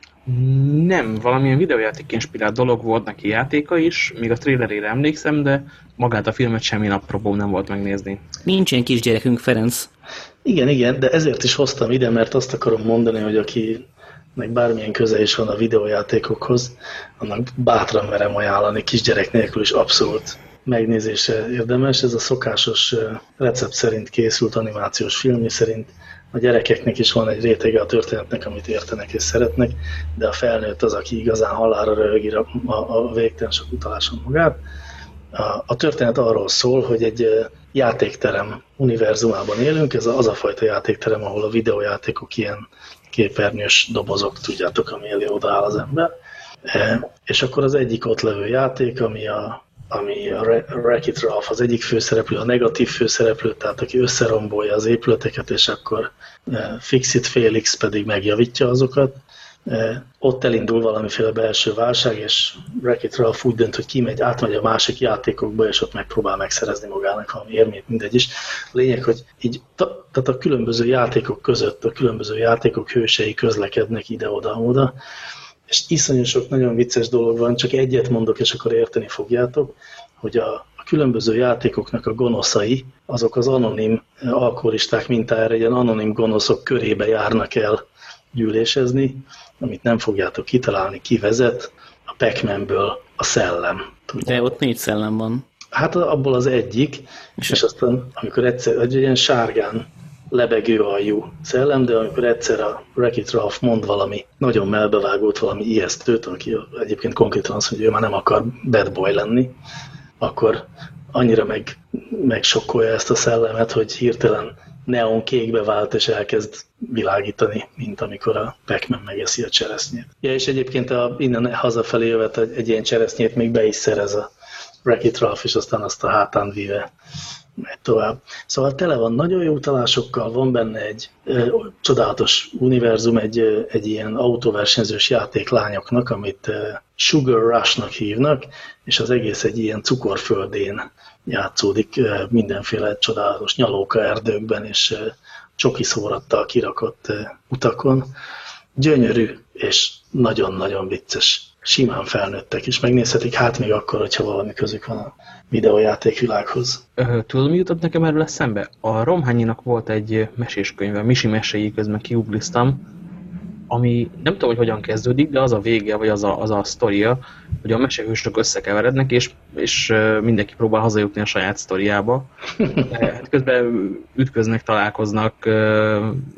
Nem, valamilyen videójáték inspirált dolog volt neki játéka is, még a trailerére emlékszem, de magát a filmet semmi napropó nem volt megnézni. Nincsen kisgyerekünk, Ferenc. Igen, igen, de ezért is hoztam ide, mert azt akarom mondani, hogy aki meg bármilyen köze is van a videójátékokhoz, annak bátran merem ajánlani, kisgyerek nélkül is abszolút megnézése érdemes. Ez a szokásos recept szerint készült animációs film, szerint a gyerekeknek is van egy rétege a történetnek, amit értenek és szeretnek, de a felnőtt az, aki igazán halára röhögi a, a végtelen sok utaláson magát. A, a történet arról szól, hogy egy játékterem univerzumában élünk, ez az a fajta játékterem, ahol a videójátékok ilyen képernyős dobozok, tudjátok, ami elé odaáll az ember. E, és akkor az egyik ott levő játék, ami a ami a Wreck-It Ralph az egyik főszereplő, a negatív főszereplő, tehát aki összerombolja az épületeket, és akkor e, Fixit Felix pedig megjavítja azokat. E, ott elindul valamiféle belső válság, és Wreck-It Ralph úgy dönt, hogy kimegy, átmegy a másik játékokba, és ott megpróbál megszerezni magának valami érmét, mindegy is. Lényeg, hogy így, tehát a különböző játékok között, a különböző játékok hősei közlekednek ide-oda-oda, és iszonyú sok nagyon vicces dolog van, csak egyet mondok, és akkor érteni fogjátok, hogy a, a különböző játékoknak a gonoszai, azok az anonim alkoholisták mintájára, egy anonim gonoszok körébe járnak el gyűlésezni, amit nem fogjátok kitalálni, ki vezet, a pac a szellem. Tudjátok? De ott négy szellem van. Hát abból az egyik, és, és aztán amikor egyszer, egy ilyen sárgán lebegő aljú szellem, de amikor egyszer a Wreck-It Ralph mond valami nagyon melbevágót, valami ijesztőt, aki egyébként konkrétan az, hogy ő már nem akar bad boy lenni, akkor annyira meg, megsokkolja ezt a szellemet, hogy hirtelen neon kékbe vált, és elkezd világítani, mint amikor a pac megeszi a cseresznyét. Ja, és egyébként a, innen hazafelé jövet egy, egy ilyen cseresznyét még be is szerez a Wreck-It Ralph, és aztán azt a hátán víve megy tovább. Szóval tele van nagyon jó utalásokkal, van benne egy ö, csodálatos univerzum, egy, ö, egy ilyen autóversenyzős játék lányoknak, amit ö, Sugar Rush-nak hívnak, és az egész egy ilyen cukorföldén játszódik ö, mindenféle csodálatos nyalóka erdőkben, és ö, csoki szórattal kirakott ö, utakon. Gyönyörű, és nagyon-nagyon vicces. Simán felnőttek is megnézhetik, hát még akkor, hogyha valami közük van a videójátékvilághoz. Tudod, mi jutott nekem erről eszembe? A Romhányinak volt egy meséskönyve, Misi meséi közben kiugliztam, ami nem tudom, hogy hogyan kezdődik, de az a vége, vagy az a, az a sztoria, hogy a mesehősök összekeverednek, és, és mindenki próbál hazajutni a saját sztoriába. Hát közben ütköznek, találkoznak,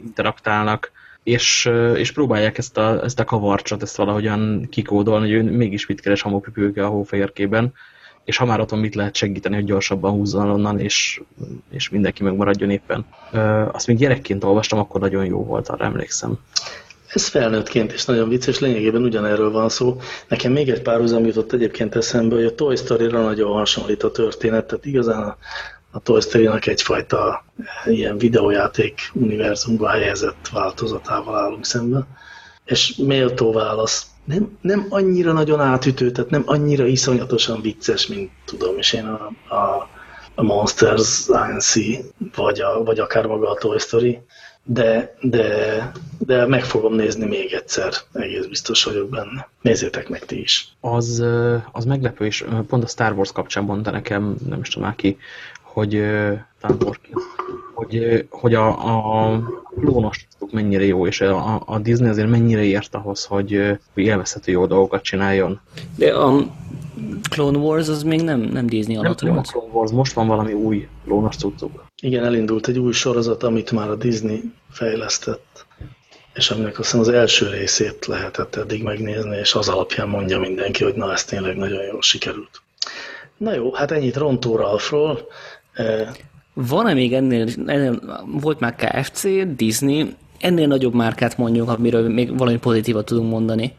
interaktálnak, és, és próbálják ezt a, ezt a kavarcsot, ezt valahogyan kikódolni, hogy ő mégis mit keres homopipőke a hófehérkében, és ha már ott mit lehet segíteni, hogy gyorsabban húzzon onnan, és, és mindenki megmaradjon éppen. Azt még gyerekként olvastam, akkor nagyon jó volt, arra emlékszem. Ez felnőttként is nagyon vicces, lényegében ugyanerről van szó. Nekem még egy pár jutott egyébként eszembe, hogy a Toy Story-ra nagyon hasonlít a történet, tehát igazán a, a Toy Story-nak egyfajta ilyen videójáték univerzumban helyezett változatával állunk szemben. És méltó válasz nem, nem annyira nagyon átütő, tehát nem annyira iszonyatosan vicces, mint tudom is én a, a, a Monsters Inc. Vagy, a, vagy akár maga a Toy Story, de, de, de meg fogom nézni még egyszer, egész biztos vagyok benne. Nézzétek meg ti is. Az, az meglepő, és pont a Star Wars kapcsán mondta nekem, nem is tudom már ki, hogy hogy, hogy a, a klónos mennyire jó, és a, a Disney azért mennyire ért ahhoz, hogy, hogy élvezhető jó dolgokat csináljon. De a Clone Wars az még nem, nem Disney alatt nem, volt. Nem a Clone Wars, most van valami új klónos cuccuk. Igen, elindult egy új sorozat, amit már a Disney fejlesztett, és aminek azt az első részét lehetett eddig megnézni, és az alapján mondja mindenki, hogy na, ez tényleg nagyon jól sikerült. Na jó, hát ennyit Rontó Ralfról. Van-e még ennél, ennél, volt már KFC, Disney, ennél nagyobb márkát mondjuk, amiről még valami pozitívat tudunk mondani?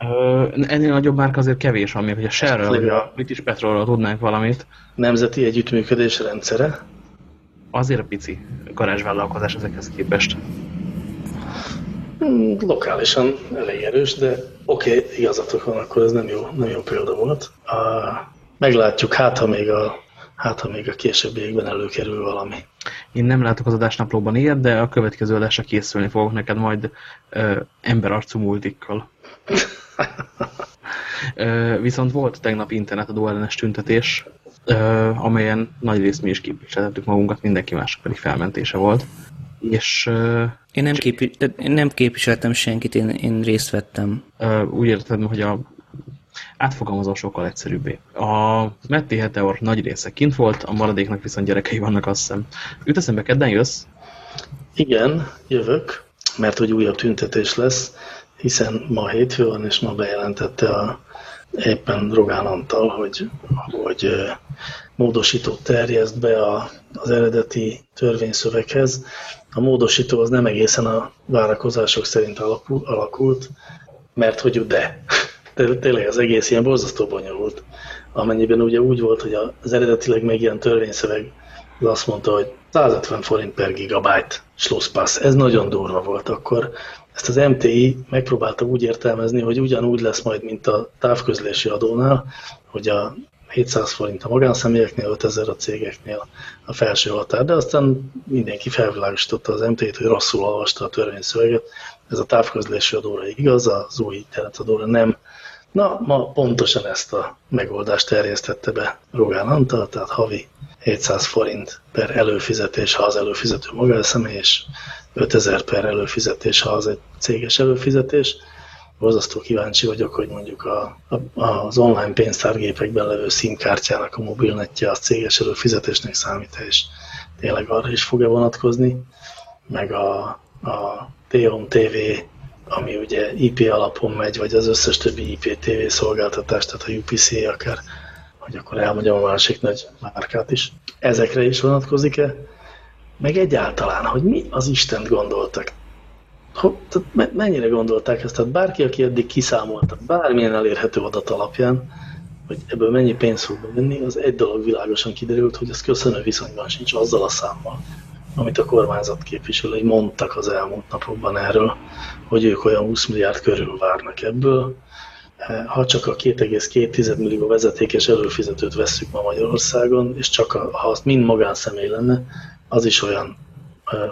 Ö, ennél nagyobb márka azért kevés, ami, hogy a Shell-ről, vagy a British Petrolról tudnánk valamit. Nemzeti együttműködés rendszere? azért pici garázsvállalkozás ezekhez képest. Hmm, lokálisan elég erős, de oké, okay, igazatok van, akkor ez nem jó, nem jó példa volt. A, meglátjuk, hát ha még a, hát, ha még a későbbiekben előkerül valami. Én nem látok az adásnaplóban ilyet, de a következő adásra készülni fogok neked majd ö, emberarcú multikkal. ö, viszont volt tegnap internetadó ellenes tüntetés, ö, amelyen nagy részt mi is képviseltettük magunkat, mindenki más pedig felmentése volt. És, ö, én, nem képi, én nem képviseltem senkit, én, én részt vettem. Ö, úgy értem, hogy a átfogalmazó sokkal egyszerűbbé. A Metti Heteor nagy része kint volt, a maradéknak viszont gyerekei vannak, azt hiszem. Üt eszembe, kedden jössz? Igen, jövök, mert hogy újabb tüntetés lesz, hiszen ma hétfő van, és ma bejelentette a, éppen Rogán Antal, hogy, hogy módosítót terjeszt be a, az eredeti törvényszöveghez. A módosító az nem egészen a várakozások szerint alakult, mert hogy de tényleg az egész ilyen borzasztó bonyolult. Amennyiben ugye úgy volt, hogy az eredetileg megjelent törvényszöveg az azt mondta, hogy 150 forint per gigabyte Schlusspass. Ez nagyon durva volt akkor. Ezt az MTI megpróbálta úgy értelmezni, hogy ugyanúgy lesz majd, mint a távközlési adónál, hogy a 700 forint a magánszemélyeknél, 5000 a cégeknél a felső határ, de aztán mindenki felvilágosította az MT-t, hogy rosszul olvasta a törvényszöveget. Ez a távközlési adóra igaz, az új internetadóra nem. Na, ma pontosan ezt a megoldást terjesztette be Rogán Antal, tehát havi 700 forint per előfizetés, ha az előfizető magánszemély, és 5000 per előfizetés, ha az egy céges előfizetés. Borzasztó kíváncsi vagyok, hogy mondjuk a, a, az online pénztárgépekben levő SIM-kártyának a mobilnetje az céges előfizetésnek számít, és tényleg arra is fog-e vonatkozni, meg a, a T-Home TV ami ugye IP alapon megy, vagy az összes többi IP TV szolgáltatás, tehát a UPC akár, hogy akkor elmondjam a másik nagy márkát is. Ezekre is vonatkozik-e? Meg egyáltalán, hogy mi az Istent gondoltak? Tehát mennyire gondolták ezt? Tehát bárki, aki eddig kiszámolta, bármilyen elérhető adat alapján, hogy ebből mennyi pénz fog bevenni, az egy dolog világosan kiderült, hogy ez köszönő viszonyban sincs azzal a számmal, amit a kormányzat képviselői mondtak az elmúlt napokban erről, hogy ők olyan 20 milliárd körül várnak ebből. Ha csak a 2,2 millió vezetékes előfizetőt vesszük ma Magyarországon, és csak a, ha azt mind magánszemély lenne, az is olyan,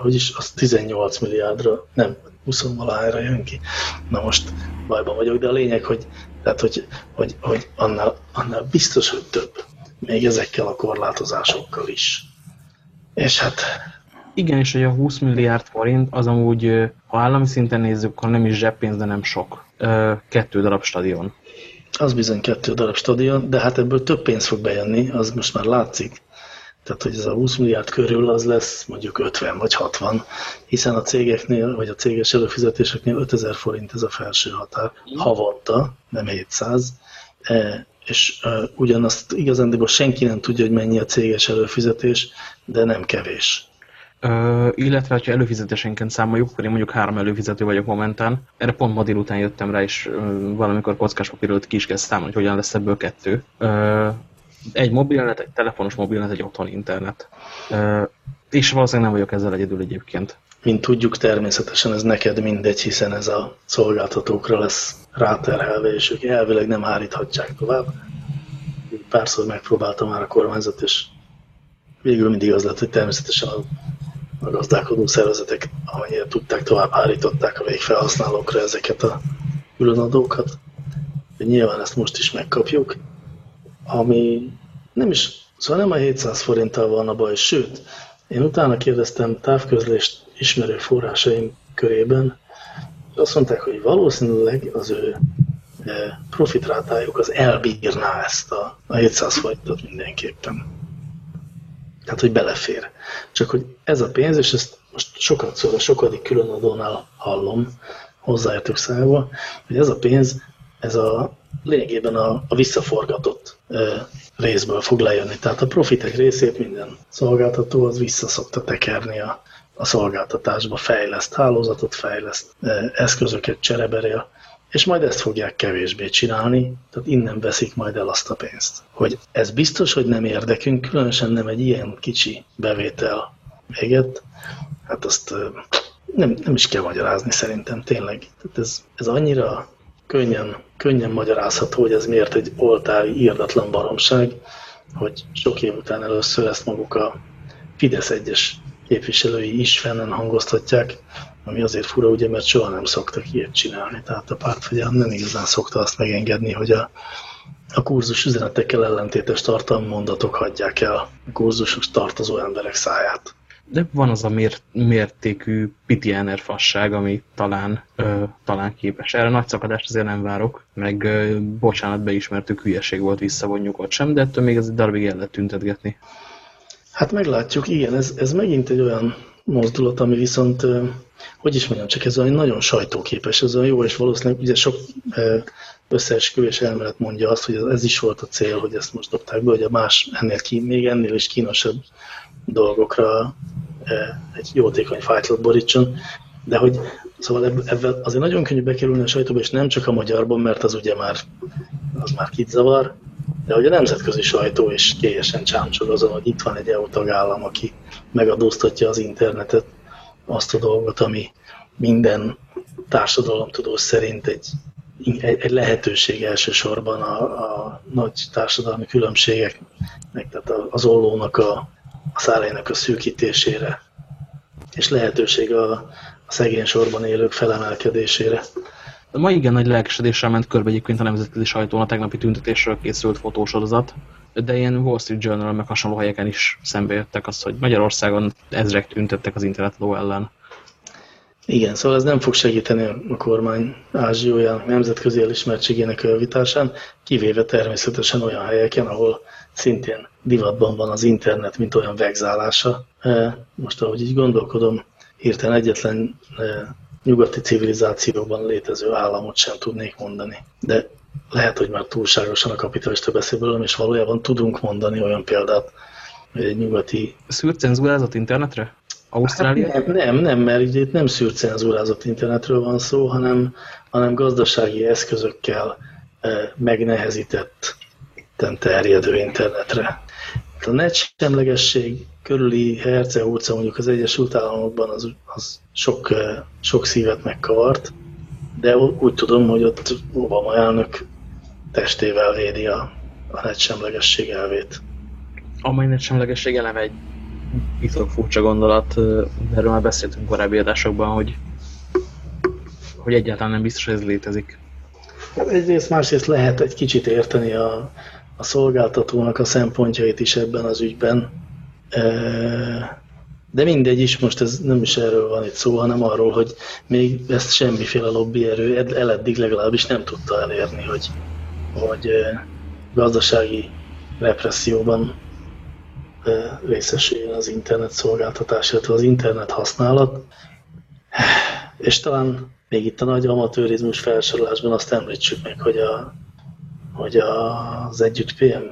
hogy is, az 18 milliárdra, nem, 20 valahányra jön ki. Na most bajban vagyok, de a lényeg, hogy, tehát, hogy, hogy, hogy annál, annál biztos, hogy több. Még ezekkel a korlátozásokkal is. És hát igen, és hogy a 20 milliárd forint az amúgy, ha állami szinten nézzük, akkor nem is zseppénz, de nem sok. Kettő darab stadion. Az bizony kettő darab stadion, de hát ebből több pénz fog bejönni, az most már látszik. Tehát, hogy ez a 20 milliárd körül az lesz mondjuk 50 vagy 60, hiszen a cégeknél, vagy a céges előfizetéseknél 5000 forint ez a felső határ havonta, nem 700, e, és ugyanazt igazándiból senki nem tudja, hogy mennyi a céges előfizetés, de nem kevés. Ö, illetve, ha előfizetésenként számoljuk, akkor én mondjuk három előfizető vagyok momentán. Erre pont ma délután jöttem rá, és ö, valamikor kockás papírról ki is kezd hogy hogyan lesz ebből kettő. Ö, egy mobilnet, egy telefonos mobilnet, egy otthoni internet. Ö, és valószínűleg nem vagyok ezzel egyedül egyébként. Mint tudjuk, természetesen ez neked mindegy, hiszen ez a szolgáltatókra lesz ráterhelve, és ők elvileg nem háríthatják tovább. Párszor megpróbáltam már a kormányzat, és végül mindig az lett, hogy természetesen a a gazdálkodó szervezetek, amennyire tudták, tovább hárították a végfelhasználókra ezeket a különadókat. De nyilván ezt most is megkapjuk, ami nem is, szóval nem a 700 forinttal van a baj, sőt, én utána kérdeztem távközlést ismerő forrásaim körében, azt mondták, hogy valószínűleg az ő e, profitrátájuk az elbírná ezt a, a 700 forintot mindenképpen. Tehát, hogy belefér. Csak, hogy ez a pénz, és ezt most sokat szól, a sokadik különadónál hallom, hozzáértük szájba, hogy ez a pénz, ez a lényegében a, a visszaforgatott e, részből fog lejönni. Tehát a profitek részét minden szolgáltató az vissza szokta tekerni a, a szolgáltatásba, fejleszt hálózatot, fejleszt e, eszközöket csereberél, és majd ezt fogják kevésbé csinálni, tehát innen veszik majd el azt a pénzt. Hogy ez biztos, hogy nem érdekünk, különösen nem egy ilyen kicsi bevétel véget, hát azt nem, nem is kell magyarázni szerintem tényleg. Tehát ez, ez annyira könnyen, könnyen magyarázható, hogy ez miért egy oltári írdatlan baromság, hogy sok év után először ezt maguk a Fidesz egyes képviselői is fennen hangoztatják, ami azért fura, ugye, mert soha nem szoktak ilyet csinálni. Tehát a pártfegyelem nem igazán szokta azt megengedni, hogy a, a kurzus üzenetekkel ellentétes mondatok hagyják el a kurzusos tartozó emberek száját. De van az a mér, mértékű pitiáner fasság, ami talán, ö, talán képes. Erre nagy szakadást azért nem várok, meg ö, bocsánat, beismertük hülyeség volt, visszavonjuk ott sem, de ettől még ez egy darabig el lehet tüntetgetni. Hát meglátjuk, igen, ez, ez megint egy olyan mozdulat, ami viszont, hogy is mondjam, csak ez olyan nagyon sajtóképes, ez olyan jó, és valószínűleg ugye sok összeesküvés elmélet mondja azt, hogy ez is volt a cél, hogy ezt most dobták be, hogy a más ennél ki, még ennél is kínosabb dolgokra egy jótékony fájtlat borítson, de hogy szóval ebben azért nagyon könnyű bekerülni a sajtóba, és nem csak a magyarban, mert az ugye már, az már kit zavar, de hogy a nemzetközi sajtó is teljesen csámcsog azon, hogy itt van egy EU tagállam, aki megadóztatja az internetet, azt a dolgot, ami minden társadalomtudós szerint egy, egy, egy lehetőség elsősorban a, a nagy társadalmi különbségeknek, tehát az ollónak a, a szárainak a szűkítésére, és lehetőség a, a szegény sorban élők felemelkedésére. De ma igen nagy lelkesedéssel ment körbe egyébként a nemzetközi sajtón a tegnapi tüntetésről készült fotósorozat, de ilyen Wall Street Journal meg hasonló helyeken is szembe jöttek az, hogy Magyarországon ezrek tüntettek az internetló ellen. Igen, szóval ez nem fog segíteni a kormány ázsiója nemzetközi elismertségének javításán, kivéve természetesen olyan helyeken, ahol szintén divatban van az internet, mint olyan vegzálása. E, most, ahogy így gondolkodom, hirtelen egyetlen e, nyugati civilizációban létező államot sem tudnék mondani. De lehet, hogy már túlságosan a kapitalista beszélből, és valójában tudunk mondani olyan példát, hogy egy nyugati... Szűrt cenzúrázott internetre? Ausztrália? Hát nem, nem, nem, mert ugye itt nem szűrt cenzúrázott internetről van szó, hanem, hanem gazdasági eszközökkel eh, megnehezített terjedő internetre. A netsemlegesség körüli hercehúrca mondjuk az Egyesült Államokban az, az sok, eh, sok szívet megkavart, de úgy tudom, hogy ott Obama elnök testével védi a, a netsemlegesség elvét. A mai netsemlegesség eleve egy biztos furcsa gondolat, erről már beszéltünk korábbi adásokban, hogy, hogy egyáltalán nem biztos, hogy ez létezik. Hát egyrészt, másrészt lehet egy kicsit érteni a, a szolgáltatónak a szempontjait is ebben az ügyben. De mindegy is, most ez nem is erről van itt szó, hanem arról, hogy még ezt semmiféle lobbyerő eleddig legalábbis nem tudta elérni, hogy, hogy gazdasági represszióban részesüljön az internet szolgáltatás, illetve az internet használat. És talán még itt a nagy amatőrizmus felsorolásban azt említsük meg, hogy, a, hogy az Együtt PM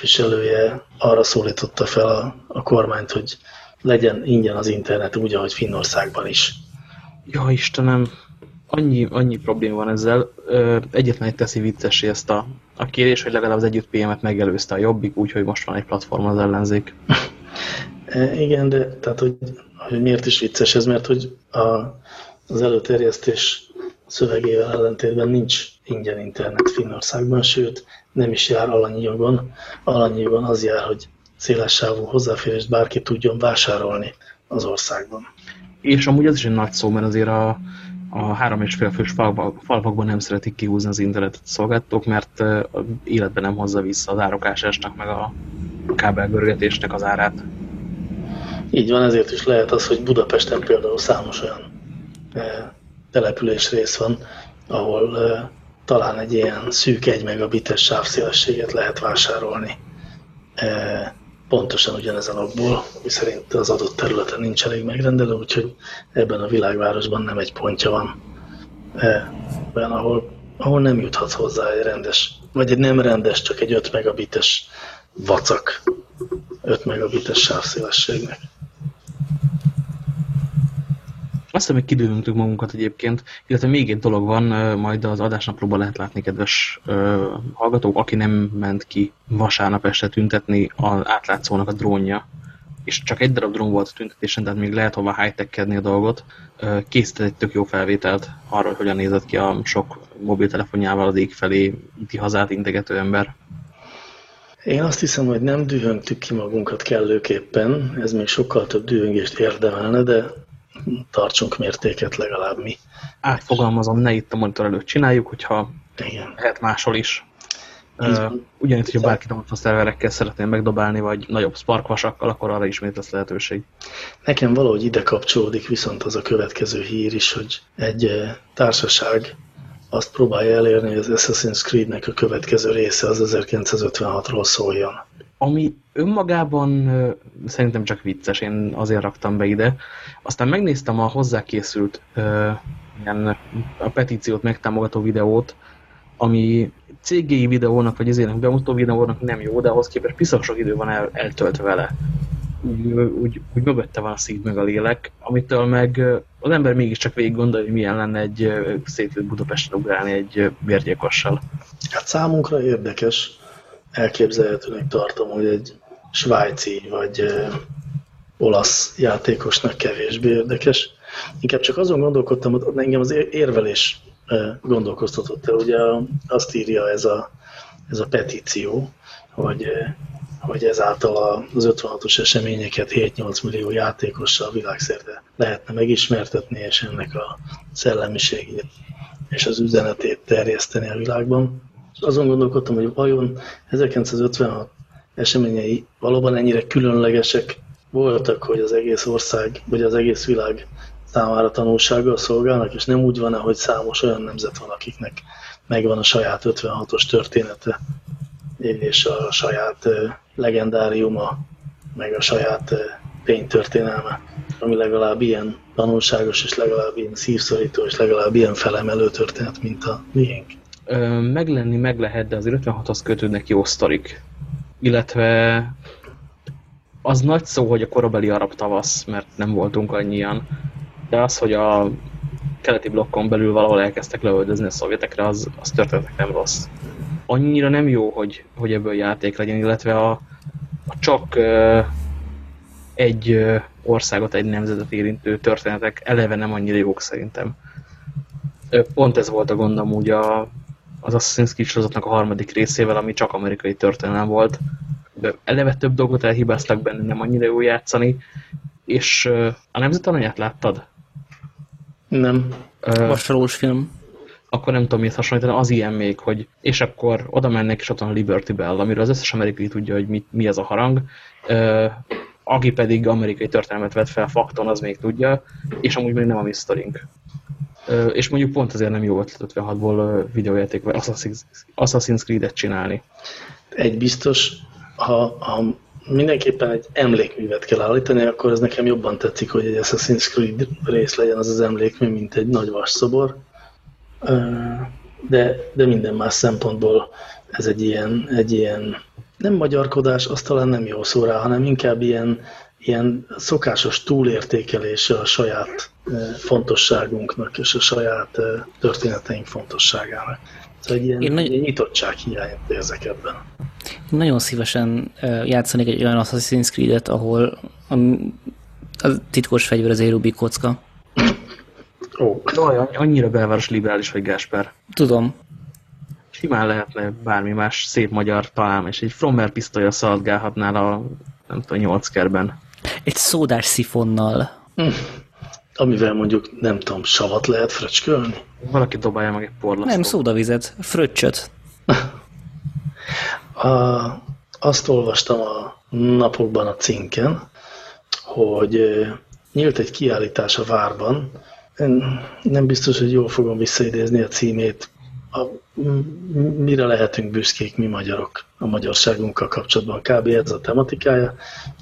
képviselője arra szólította fel a, a kormányt, hogy legyen ingyen az internet úgy, ahogy Finnországban is. Ja, Istenem, annyi, annyi probléma van ezzel. Egyetlen egy teszi viccesé ezt a, a kérés, hogy legalább az együtt PM-et megelőzte a Jobbik, úgyhogy most van egy platform az ellenzék. E, igen, de tehát, hogy, hogy miért is vicces ez, mert hogy a, az előterjesztés szövegével ellentétben nincs ingyen internet Finnországban, sőt nem is jár alanyi jogon. Alanyi jogon az jár, hogy szélessávú hozzáférést bárki tudjon vásárolni az országban. És amúgy az is egy nagy szó, mert azért a, a három és fél fős falvakban nem szeretik kihúzni az internetet szolgáltatók, mert életben nem hozza vissza az árokásásnak, meg a kábelgörgetésnek az árát. Így van, ezért is lehet az, hogy Budapesten például számos olyan településrész van, ahol talán egy ilyen szűk egy megabites sávszélességet lehet vásárolni pontosan ugyanezen okból, szerint az adott területen nincs elég megrendelő, úgyhogy ebben a világvárosban nem egy pontja van, olyan, ahol, ahol nem juthatsz hozzá egy rendes, vagy egy nem rendes, csak egy 5 megabites vacak, 5 megabites sávszélességnek. Azt hiszem, hogy kidőlöntük magunkat egyébként, illetve még egy dolog van, majd az adásnaplóban lehet látni, kedves hallgatók, aki nem ment ki vasárnap este tüntetni, az átlátszónak a drónja és csak egy darab drón volt a tüntetésen, tehát még lehet hova high-tech a dolgot, készített egy tök jó felvételt arról, hogy hogyan nézett ki a sok mobiltelefonjával az ég felé ti hazát integető ember. Én azt hiszem, hogy nem dühöngtük ki magunkat kellőképpen, ez még sokkal több dühöngést érdemelne, de tartsunk mértéket legalább mi. Átfogalmazom, ne itt a monitor előtt csináljuk, hogyha Igen. lehet máshol is. Uh, ugyanígy, hogyha bárki a szerverekkel szeretném megdobálni, vagy nagyobb sparkvasakkal, akkor arra ismét lesz lehetőség. Nekem valahogy ide kapcsolódik viszont az a következő hír is, hogy egy társaság azt próbálja elérni, hogy az Assassin's Creed-nek a következő része az 1956-ról szóljon. Ami önmagában szerintem csak vicces, én azért raktam be ide. Aztán megnéztem a hozzákészült ilyen a petíciót megtámogató videót, ami CGI videónak, vagy ezért bemutató videónak nem jó, de ahhoz képest piszak sok idő van el, eltöltve vele. Úgy, úgy, úgy mögötte van a szív meg a lélek, amitől meg az ember mégiscsak végig gondolja, hogy milyen lenne egy szétlőtt Budapesten ugrálni egy bérgyilkossal. Hát számunkra érdekes, elképzelhetőnek tartom, hogy egy svájci vagy olasz játékosnak kevésbé érdekes. Inkább csak azon gondolkodtam, hogy engem az érvelés gondolkoztatott el. Ugye azt írja ez a, ez a petíció, hogy, hogy ezáltal az 56-os eseményeket 7-8 millió játékossal világszerte lehetne megismertetni, és ennek a szellemiségét és az üzenetét terjeszteni a világban. Azon gondolkodtam, hogy vajon 1956 eseményei valóban ennyire különlegesek voltak, hogy az egész ország, vagy az egész világ számára tanulsággal szolgálnak, és nem úgy van -e, hogy számos olyan nemzet van, akiknek megvan a saját 56-os története, és a saját legendáriuma, meg a saját ténytörténelme, ami legalább ilyen tanulságos, és legalább ilyen szívszorító, és legalább ilyen felemelő történet, mint a miénk. Meglenni meg lehet, de az 56-hoz kötődnek jó sztorik. Illetve az nagy szó, hogy a korabeli arab tavasz, mert nem voltunk annyian, de az, hogy a keleti blokkon belül valahol elkezdtek leöldözni a szovjetekre, az, az történetek nem rossz. Annyira nem jó, hogy, hogy ebből játék legyen, illetve a, a csak uh, egy uh, országot, egy nemzetet érintő történetek eleve nem annyira jók szerintem. Pont ez volt a gondom úgy a, az Assassin's Creed sorozatnak a harmadik részével, ami csak amerikai történelem volt. Eleve több dolgot elhibáztak benne, nem annyira jó játszani. És a nemzetananyát láttad? Nem. Vasalós film. Akkor nem tudom, miért hasonlítani, az ilyen még, hogy és akkor oda mennek, és ott van a Liberty Bell, amiről az összes amerikai tudja, hogy mi, mi ez a harang. Uh, aki pedig amerikai történelmet vett fel fakton, az még tudja, és amúgy még nem a mi sztorink. És mondjuk pont azért nem jó ötlet 56-ból uh, videójáték, vagy Assassin's, Assassin's Creed-et csinálni. Egy biztos, ha, ha mindenképpen egy emlékművet kell állítani, akkor ez nekem jobban tetszik, hogy egy Assassin's Creed rész legyen az az emlékmű, mint egy nagy vasszobor. De, de minden más szempontból ez egy ilyen, egy ilyen nem magyarkodás, az talán nem jó szó rá, hanem inkább ilyen, ilyen szokásos túlértékelése a saját fontosságunknak és a saját történeteink fontosságának. Szóval egy ilyen, Én nagy... ilyen nyitottság hiányt érzek ebben. Én nagyon szívesen játszanék egy olyan Assassin's Creed-et, ahol a, a titkos fegyver az Érubik kocka. Ó, oh. annyira belváros liberális vagy Gásper. Tudom. Simán lehetne bármi más szép magyar talán, és egy Frommer pisztolya szaladgálhatnál a, nem tudom, nyolc kerben. Egy szódás szifonnal. Hm. Amivel mondjuk, nem tudom, savat lehet fröcskölni? Valaki dobálja meg egy porlasztót. Nem, szódavizet, fröccsöt. A, azt olvastam a napokban a cinken, hogy nyílt egy kiállítás a várban. Én nem biztos, hogy jól fogom visszaidézni a címét. A, mire lehetünk büszkék mi magyarok a magyarságunkkal kapcsolatban? Kb. ez a tematikája,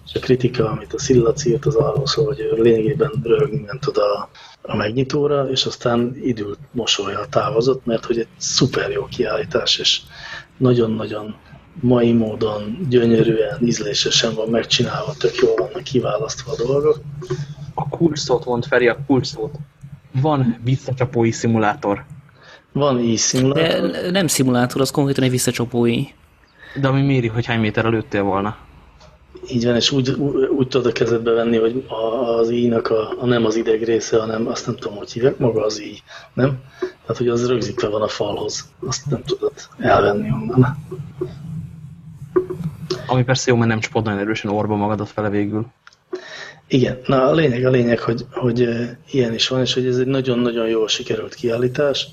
és a kritika, amit a Szillac írt, az arról szól, hogy ő lényegében röhögni ment oda a megnyitóra, és aztán időt mosolya távozott, mert hogy egy szuper jó kiállítás, és nagyon-nagyon mai módon gyönyörűen, ízlésesen van megcsinálva, tök jól vannak kiválasztva a dolgok. A kulcsszót mond Feri, a kulcsszót. Van visszacsapói szimulátor. Van így szimulátor. De nem szimulátor, az konkrétan egy visszacsapói. De ami méri, hogy hány méter előttél volna. Így van, és úgy, úgy tudod a kezedbe venni, hogy az íjnak a, a nem az ideg része, hanem azt nem tudom, hogy hívják, maga az íj, nem? Tehát, hogy az rögzítve van a falhoz. Azt nem tudod elvenni onnan. Ami persze jó, mert nem csapod nagyon erősen orba magadat fele végül. Igen, na a lényeg a lényeg, hogy, hogy ilyen is van, és hogy ez egy nagyon-nagyon jól sikerült kiállítás.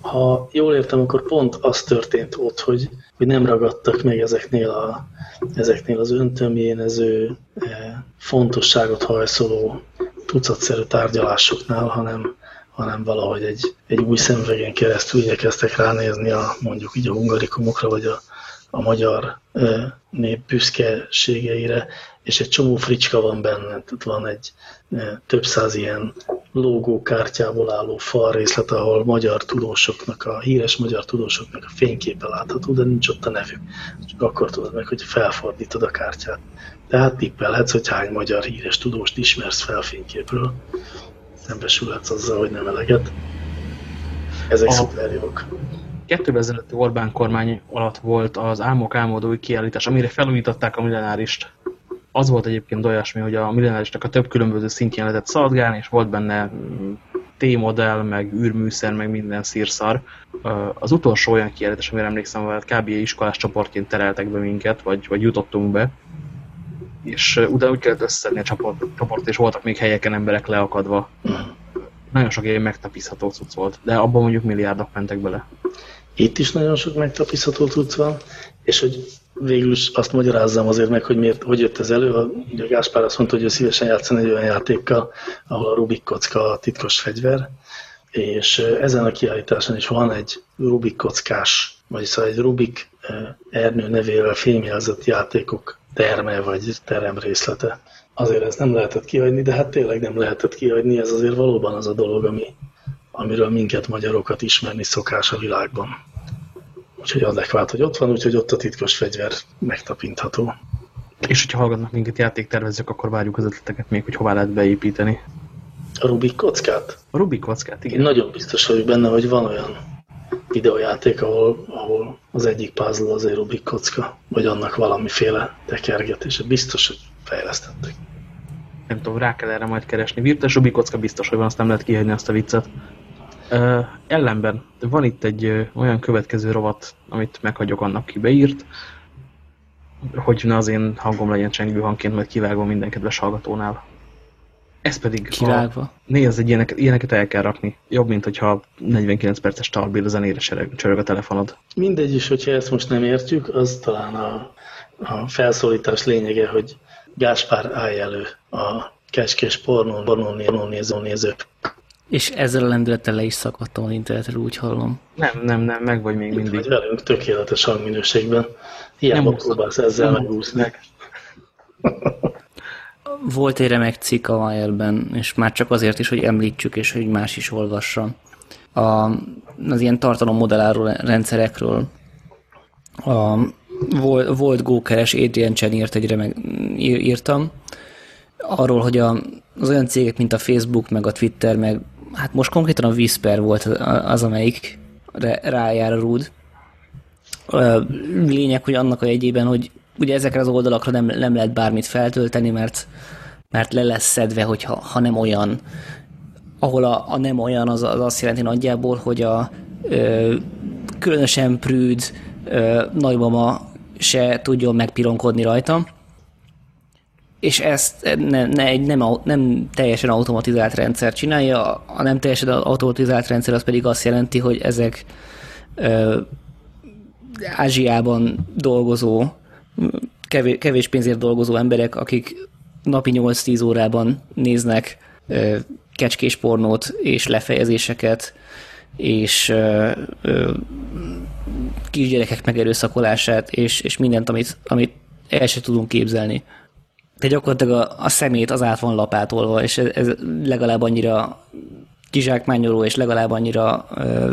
Ha jól értem, akkor pont az történt ott, hogy, hogy nem ragadtak meg ezeknél, a, ezeknél az öntömjénező fontosságot hajszoló tucatszerű tárgyalásoknál, hanem, hanem valahogy egy, egy új szemvegen keresztül igyekeztek ránézni a, mondjuk így a hungarikumokra, vagy a, a magyar nép büszkeségeire, és egy csomó fricska van benne, tehát van egy több száz ilyen logókártyából álló fal részlet, ahol magyar tudósoknak, a híres magyar tudósoknak a fényképe látható, de nincs ott a nevük. Csak akkor tudod meg, hogy felfordítod a kártyát. Tehát tippelhetsz, hogy hány magyar híres tudóst ismersz fel fényképről. Szembesülhetsz azzal, hogy nem eleget. Ezek a... szuper jók. 2005 Orbán kormány alatt volt az Álmok álmodói kiállítás, amire felújították a millenárist. Az volt egyébként olyasmi, hogy a millenárisnak a több különböző szintjén lehetett szaladgálni, és volt benne mm, T-modell, meg űrműszer, meg minden szírszar. Az utolsó olyan kiállítás, amire emlékszem, hogy kb. iskolás csoportként tereltek be minket, vagy, vagy jutottunk be, és utána úgy kellett összedni a csoport, csoport, és voltak még helyeken emberek leakadva. Nagyon sok ilyen megtapizható cucc volt, de abban mondjuk milliárdok mentek bele. Itt is nagyon sok megtapizható cucc van, és hogy végül is azt magyarázzam azért meg, hogy miért, hogy jött ez elő. Ugye Gáspár azt mondta, hogy ő szívesen játszani egy olyan játékkal, ahol a Rubik kocka a titkos fegyver, és ezen a kiállításon is van egy Rubik kockás, vagyis szóval egy Rubik Ernő nevével fémjelzett játékok terme vagy terem részlete. Azért ezt nem lehetett kihagyni, de hát tényleg nem lehetett kihagyni, ez azért valóban az a dolog, ami, amiről minket magyarokat ismerni szokás a világban. Úgyhogy adekvát, hogy ott van, úgyhogy ott a titkos fegyver megtapintható. És hogyha hallgatnak minket játéktervezők, akkor várjuk az ötleteket még, hogy hová lehet beépíteni. A Rubik kockát? A Rubik kockát, igen. Én nagyon biztos vagyok benne, hogy van olyan videójáték, ahol, ahol az egyik puzzle az egy Rubik kocka, vagy annak valamiféle tekergetése. Biztos, hogy fejlesztettek. Nem tudom, rá kell erre majd keresni. Virtuális Rubik kocka biztos, hogy van, azt nem lehet kihagyni azt a viccet. Uh, ellenben van itt egy uh, olyan következő rovat, amit meghagyok annak, ki beírt, hogy ne az én hangom legyen csengő hangként, majd kivágom minden kedves hallgatónál. Ez pedig Kivágva. A, nézd, egy ilyenek, ilyeneket el kell rakni. Jobb, mint hogyha 49 perces tarbil a zenére csörög a telefonod. Mindegy is, hogyha ezt most nem értjük, az talán a, a felszólítás lényege, hogy Gáspár állj elő a kecskés pornó, pornó néző, néző. És ezzel a lendülettel le is szakadtam az internetről, úgy hallom. Nem, nem, nem, meg vagy még mindig. Vagy velünk tökéletes hangminőségben. Hiába próbálsz ezzel megúszni. Volt egy remek cikk a Wire-ben, és már csak azért is, hogy említsük, és hogy más is olvassa. A, az ilyen tartalommodelláró rendszerekről. A, volt, volt gókeres Adrian Chen írt egy remek, írtam, arról, hogy a, az olyan cégek, mint a Facebook, meg a Twitter, meg hát most konkrétan a Whisper volt az, amelyik rájár a rúd. Lényeg, hogy annak a jegyében, hogy ugye ezekre az oldalakra nem, nem lehet bármit feltölteni, mert, mert le lesz szedve, hogyha, ha nem olyan. Ahol a, a nem olyan, az, az azt jelenti nagyjából, hogy a ö, különösen prűd ö, nagymama se tudjon megpironkodni rajta és ezt ne, ne, egy nem, nem teljesen automatizált rendszer csinálja, a nem teljesen automatizált rendszer az pedig azt jelenti, hogy ezek ö, Ázsiában dolgozó, kevés, kevés pénzért dolgozó emberek, akik napi 8-10 órában néznek ö, kecskés pornót és lefejezéseket, és ö, ö, kisgyerekek megerőszakolását, és, és mindent, amit, amit el sem tudunk képzelni de gyakorlatilag a, a szemét az át van lapátolva, és ez, ez legalább annyira kizsákmányoló, és legalább annyira ö,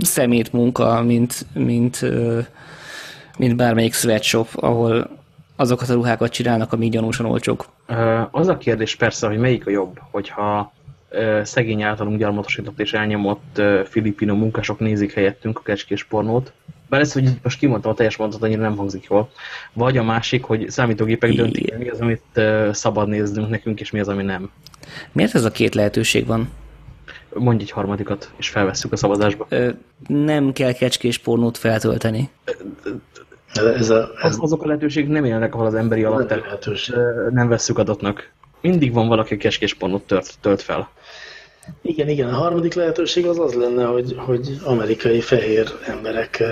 szemét munka, mint, mint, ö, mint bármelyik sweatshop, ahol azokat a ruhákat csinálnak, amik gyanúsan olcsók. Az a kérdés persze, hogy melyik a jobb, hogyha szegény általunk gyarmatosított és elnyomott filipino munkások nézik helyettünk a kecskés pornót, Bár ez, hogy most kimondtam a teljes mondatot, annyira nem hangzik jól. Vagy a másik, hogy számítógépek döntik, mi az, amit szabad néznünk nekünk, és mi az, ami nem. Miért ez a két lehetőség van? Mondj egy harmadikat, és felvesszük a szavazásba. Ö, nem kell kecskés pornót feltölteni. Ez a, ez... Azok a lehetőségek nem élnek, ahol az emberi alap nem vesszük adatnak. Mindig van valaki, aki kecskés pornót tölt, tölt fel. Igen, igen. A harmadik lehetőség az az lenne, hogy, hogy amerikai fehér emberek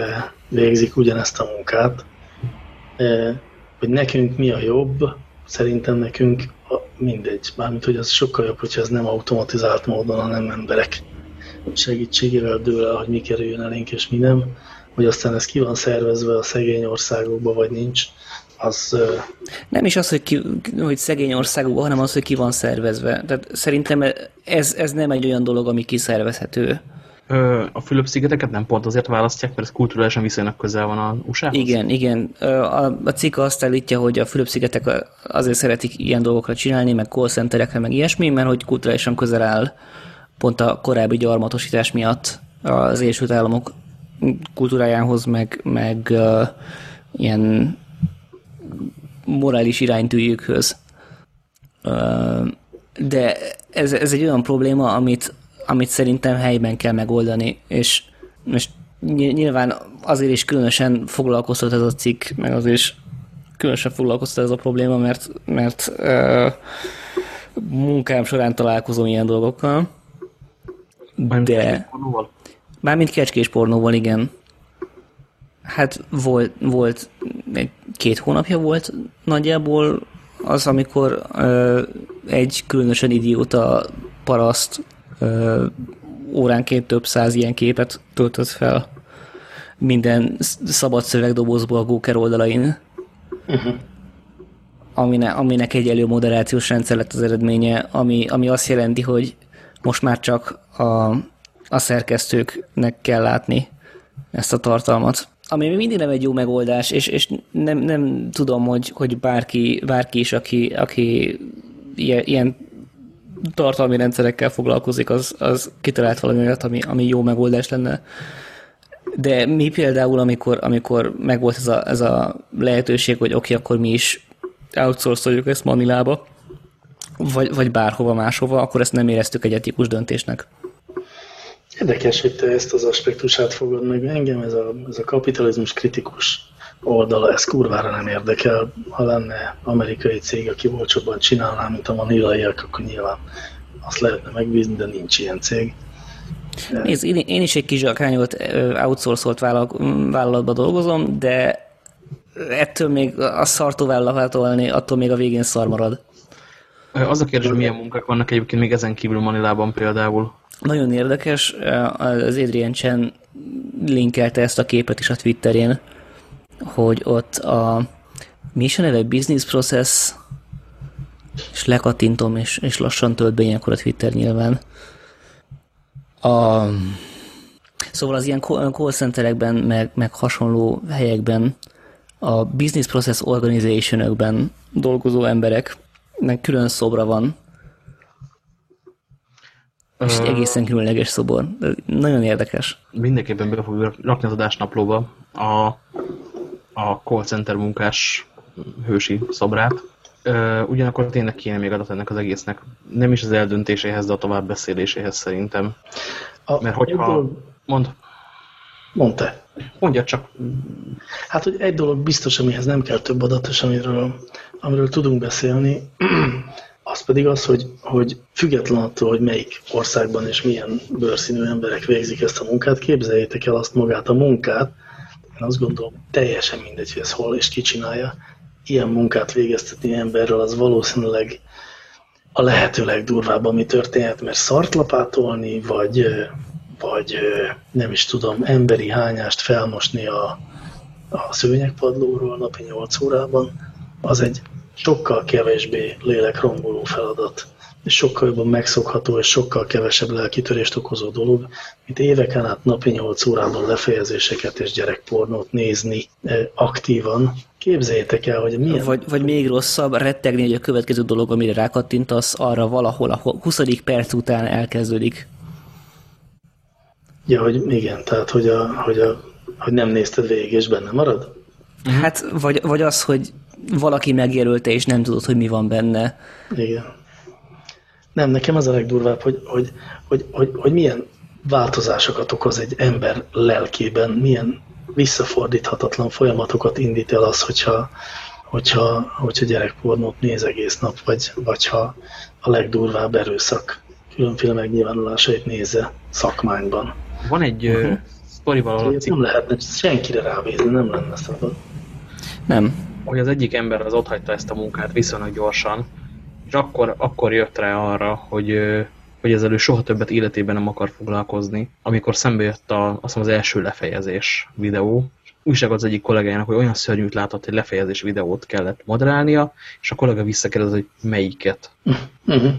végzik ugyanezt a munkát. Hogy nekünk mi a jobb, szerintem nekünk mindegy. Mármint, hogy az sokkal jobb, hogyha ez nem automatizált módon, hanem emberek segítségével dől el, hogy mi kerüljön elénk és mi nem. Hogy aztán ez ki van szervezve a szegény országokba, vagy nincs, az... Nem is az, hogy, ki, hogy szegény országokban, hanem az, hogy ki van szervezve. Tehát szerintem ez, ez nem egy olyan dolog, ami kiszervezhető. A Fülöp-szigeteket nem pont azért választják, mert ez kulturálisan viszonylag közel van a usa -hoz? Igen, igen. A, a cikk azt állítja, hogy a Fülöp-szigetek azért szeretik ilyen dolgokra csinálni, meg call centerekre, meg ilyesmi, mert hogy kulturálisan közel áll pont a korábbi gyarmatosítás miatt az Egyesült Államok kultúrájához, meg, meg uh, ilyen morális iránytűjükhöz. De ez, ez egy olyan probléma, amit amit szerintem helyben kell megoldani, és most nyilván azért is különösen foglalkoztat ez a cikk, meg azért is különösen foglalkoztat ez a probléma, mert, mert uh, munkám során találkozom ilyen dolgokkal. De... Mármint kecskés pornóval, igen. Hát volt, volt két hónapja volt nagyjából az, amikor uh, egy különösen idióta paraszt ö, óránként több száz ilyen képet töltött fel minden szabad szövegdobozból a Gooker oldalain, uh-huh. aminek, aminek egy előmoderációs rendszer lett az eredménye, ami, ami azt jelenti, hogy most már csak a, a szerkesztőknek kell látni ezt a tartalmat. Ami még mindig nem egy jó megoldás, és, és nem, nem tudom, hogy, hogy bárki, bárki is, aki, aki ilyen tartalmi rendszerekkel foglalkozik, az, az kitalált valami olyat, ami, ami jó megoldás lenne. De mi például, amikor, amikor megvolt ez a, ez a lehetőség, hogy oké, okay, akkor mi is outsourcoljuk ezt Manilába, vagy, vagy bárhova máshova, akkor ezt nem éreztük egy etikus döntésnek. Érdekes, hogy te ezt az aspektusát fogod meg. Engem ez a, ez a kapitalizmus kritikus oldala, ez kurvára nem érdekel. Ha lenne amerikai cég, aki olcsóbban csinálná, mint a manilaiak, akkor nyilván azt lehetne megbízni, de nincs ilyen cég. Nézd, én, én is egy kis zsakányolt outsourcolt vállalatban dolgozom, de ettől még a szartó vállalatolni, attól még a végén szar marad. Az a kérdés, hogy milyen munkák vannak egyébként még ezen kívül Manilában például? Nagyon érdekes, az Adrian Chen linkelte ezt a képet is a Twitterén, hogy ott a mi is a neve? Business Process és lekattintom, és, és lassan tölt be ilyenkor a Twitter nyilván. A, szóval az ilyen call centerekben, meg, meg hasonló helyekben a business process organization dolgozó embereknek külön szobra van, és egy egészen különleges szobor. Nagyon érdekes. Mindenképpen be fogjuk rakni az adásnaplóba a a call center munkás hősi szobrát. Ugyanakkor tényleg kéne még adat ennek az egésznek. Nem is az eldöntéséhez, de a továbbbeszéléséhez szerintem. A, Mert hogyha... Dolog... Mond. Mondd te. Mondja csak. Hát, hogy egy dolog biztos, amihez nem kell több adat, és amiről, amiről tudunk beszélni, az pedig az, hogy, hogy független attól, hogy melyik országban és milyen bőrszínű emberek végzik ezt a munkát, képzeljétek el azt magát a munkát, én azt gondolom, teljesen mindegy, hogy ez hol és ki csinálja. Ilyen munkát végeztetni emberrel az valószínűleg a lehető legdurvább, ami történhet, mert szart lapátolni, vagy, vagy nem is tudom, emberi hányást felmosni a, a szőnyegpadlóról napi 8 órában, az egy sokkal kevésbé lélekromboló feladat, és sokkal jobban megszokható, és sokkal kevesebb lelkitörést okozó dolog, mint éveken át napi 8 órában lefejezéseket és gyerekpornót nézni eh, aktívan. Képzeljétek el, hogy milyen... Vagy, vagy még rosszabb, rettegni, hogy a következő dolog, amire rákattintasz, arra valahol a 20. perc után elkezdődik. Ja, hogy igen, tehát hogy a, hogy a hogy nem nézted végig, és benne marad? Hát, vagy, vagy az, hogy valaki megjelölte, és nem tudod, hogy mi van benne. Igen. Nem, nekem az a legdurvább, hogy, hogy, hogy, hogy, hogy milyen változásokat okoz egy ember lelkében, milyen visszafordíthatatlan folyamatokat indít el az, hogyha, hogyha, hogyha gyerekpornót néz egész nap, vagy, vagy ha a legdurvább erőszak különféle megnyilvánulásait nézze szakmányban. Van egy uh -huh. sztorival Nem lehetne senkire rávézni, nem lenne szabad. Nem. Hogy az egyik ember az ott hagyta ezt a munkát viszonylag gyorsan, és akkor, akkor jött rá arra, hogy, hogy ezzel ő soha többet életében nem akar foglalkozni. Amikor szembe jött a, azt mondom, az első lefejezés videó, újságot az egyik kollégájának, hogy olyan szörnyűt látott, hogy lefejezés videót kellett moderálnia, és a kollega visszakérdez, hogy melyiket. -huh.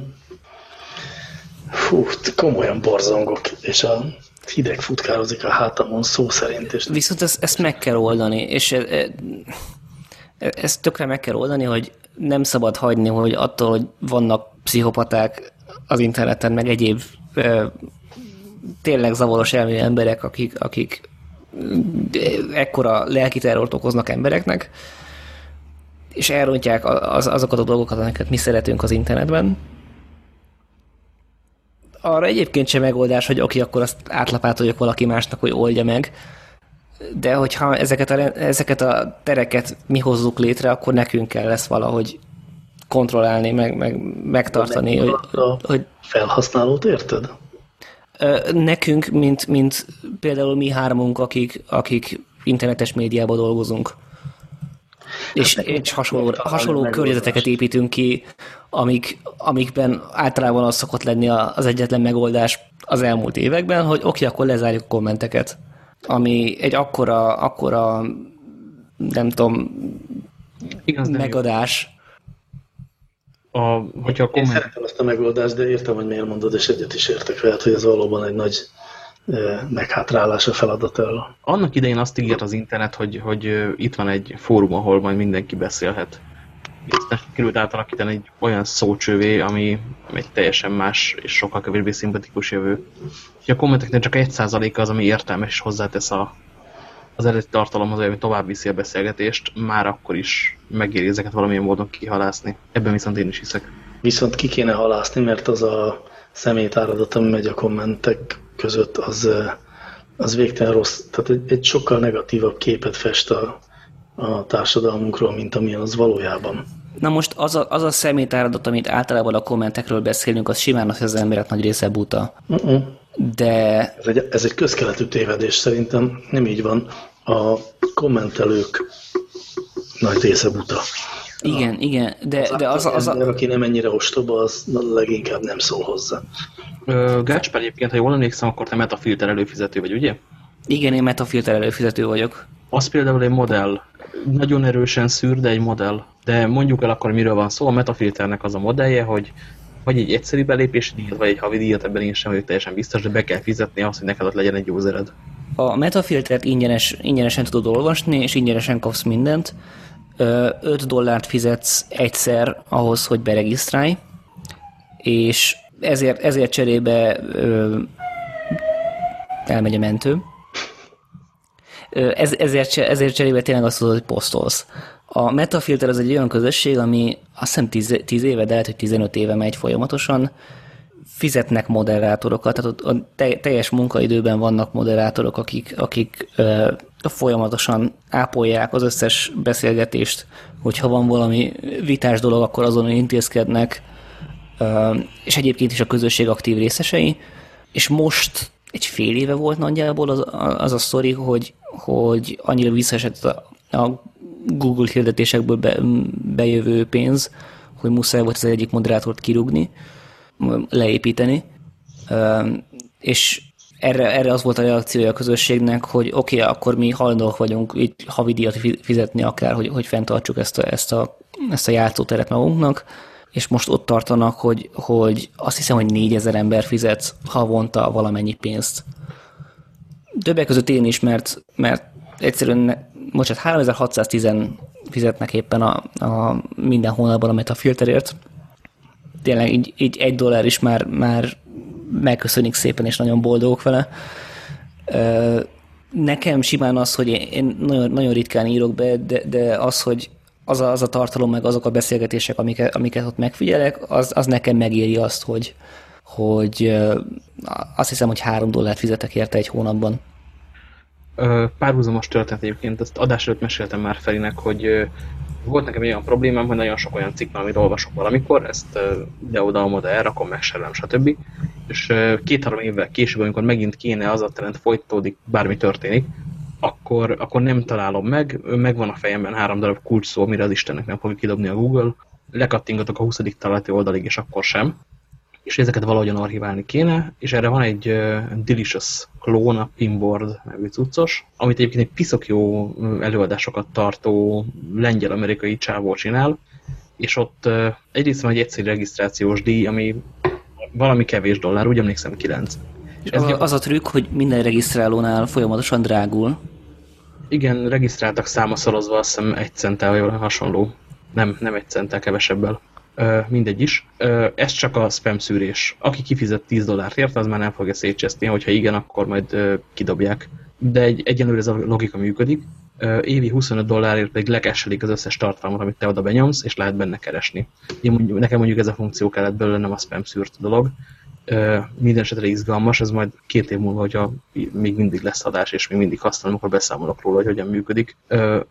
Fú, komolyan borzongok, és a hideg futkározik a hátamon szó szerint. És Viszont ezt, ezt meg kell oldani, és e, e, e, ezt tökre meg kell oldani, hogy nem szabad hagyni, hogy attól, hogy vannak pszichopaták az interneten, meg egyéb tényleg zavaros elmű emberek, akik, akik ekkora lelki terrort okoznak embereknek, és elrontják az, azokat a dolgokat, amiket mi szeretünk az internetben. Arra egyébként sem megoldás, hogy oké, akkor azt átlapátoljuk valaki másnak, hogy oldja meg, de hogyha ezeket a, ezeket a tereket mi hozzuk létre, akkor nekünk kell lesz valahogy kontrollálni, meg, meg megtartani. Hogy, hogy felhasználót érted? Nekünk, mint, mint például mi hármunk, akik, akik internetes médiában dolgozunk, és, hát, és hasonló, hasonló környezeteket építünk ki, amik, amikben általában az szokott lenni az egyetlen megoldás az elmúlt években, hogy oké, okay, akkor lezárjuk a kommenteket. Ami egy akkora, akkora nem tudom, Igaz, megadás, a, hogyha a komment... Én szeretem ezt a megoldást, de értem, hogy miért mondod, és egyet is értek veled, hogy ez valóban egy nagy meghátrálás a feladat elől. Annak idején azt ígért az internet, hogy, hogy itt van egy fórum, ahol majd mindenki beszélhet. Aztán került átalakítani egy olyan szócsővé, ami egy teljesen más és sokkal kevésbé szimpatikus jövő. A kommenteknél csak egy százaléka az, ami értelmes és hozzátesz a, az eredeti tartalomhoz, ami tovább viszi a beszélgetést, már akkor is megéri ezeket valamilyen módon kihalászni. Ebben viszont én is hiszek. Viszont ki kéne halászni, mert az a szemétáradat, ami megy a kommentek között, az, az végtelen rossz. Tehát egy, egy sokkal negatívabb képet fest a, a társadalmunkról, mint amilyen az valójában. Na most az a, az a szemétáradat, amit általában a kommentekről beszélünk, az simán az, az emberek nagy része buta. Uh -uh. De... Ez egy, ez egy közkeletű tévedés, szerintem nem így van. A kommentelők nagy része buta. Igen, a, igen, de az, de az, az, az ember, aki nem ennyire ostoba, az leginkább nem szól hozzá. Gácsper egyébként, ha jól emlékszem, akkor te metafilter előfizető vagy, ugye? Igen, én metafilter előfizető vagyok. Az például egy modell. Nagyon erősen szűr, de egy modell. De mondjuk el akkor, miről van szó. A metafilternek az a modellje, hogy vagy egy egyszerű belépési díjat, vagy egy havi díjat, ebben én sem vagyok teljesen biztos, de be kell fizetni azt, hogy neked ott legyen egy usered. A metafiltert ingyenes, ingyenesen tudod olvasni, és ingyenesen kapsz mindent. 5 dollárt fizetsz egyszer ahhoz, hogy beregisztrálj, és ezért, ezért cserébe ö, elmegy a mentő. Ez, ezért, ezért cserébe tényleg azt tudod, hogy posztolsz. A Metafilter az egy olyan közösség, ami azt hiszem 10, 10 éve, de lehet, hogy 15 éve megy folyamatosan, fizetnek moderátorokat, tehát a teljes munkaidőben vannak moderátorok, akik, akik ö, folyamatosan ápolják az összes beszélgetést, hogyha van valami vitás dolog, akkor azon intézkednek, ö, és egyébként is a közösség aktív részesei, és most egy fél éve volt nagyjából az, az a sztori, hogy, hogy annyira visszaesett a, a Google hirdetésekből be, bejövő pénz, hogy muszáj volt az egyik moderátort kirúgni, leépíteni, és erre, erre az volt a reakciója a közösségnek, hogy oké, okay, akkor mi hajlandók vagyunk itt havidíjat fizetni akár, hogy, hogy fenntartsuk ezt a, ezt, a, ezt a játszóteret magunknak, és most ott tartanak, hogy, hogy azt hiszem, hogy négyezer ember fizet havonta valamennyi pénzt. Többek között én is, mert, mert egyszerűen, bocsánat, 3610 fizetnek éppen a, a minden hónapban a metafilterért, tényleg így, így egy dollár is már, már megköszönik szépen, és nagyon boldogok vele. Nekem simán az, hogy én nagyon, nagyon ritkán írok be, de, de az, hogy az a, az a tartalom, meg azok a beszélgetések, amiket, amiket ott megfigyelek, az, az nekem megéri azt, hogy, hogy azt hiszem, hogy három dollárt fizetek érte egy hónapban. Párhuzamos történet egyébként, ezt adás előtt meséltem már Ferinek, hogy volt nekem egy olyan problémám, hogy nagyon sok olyan cikk amit olvasok valamikor, ezt ide-oda, oda elrakom, megserlem, stb. És két-három évvel később, amikor megint kéne az a trend folytatódik, bármi történik, akkor, akkor nem találom meg, megvan a fejemben három darab kulcs szó, amire az Istennek nem fogja kidobni a Google, lekattingatok a 20. találati oldalig, és akkor sem és ezeket valahogyan archiválni kéne, és erre van egy uh, Delicious klón, a Pinboard nevű cuccos, amit egyébként egy piszok jó előadásokat tartó lengyel-amerikai csávó csinál, és ott uh, egyrészt van egy egyszerű regisztrációs díj, ami valami kevés dollár, úgy emlékszem 9. És ez az, az a trükk, hogy minden regisztrálónál folyamatosan drágul. Igen, regisztráltak száma szorozva, azt hiszem egy centtel vagy hasonló. Nem, nem egy centtel kevesebbel mindegy is. Ez csak a spam szűrés. Aki kifizet 10 dollárt ért, az már nem fogja szétcseszni, hogyha igen, akkor majd kidobják. De egy, egyenlőre ez a logika működik. Évi 25 dollárért pedig lekeselik az összes tartalmat, amit te oda benyomsz, és lehet benne keresni. Én mondjuk, nekem mondjuk ez a funkció kellett belőle, nem a spam szűrt dolog minden esetre izgalmas, ez majd két év múlva, hogyha még mindig lesz adás, és még mindig használom, akkor beszámolok róla, hogy hogyan működik.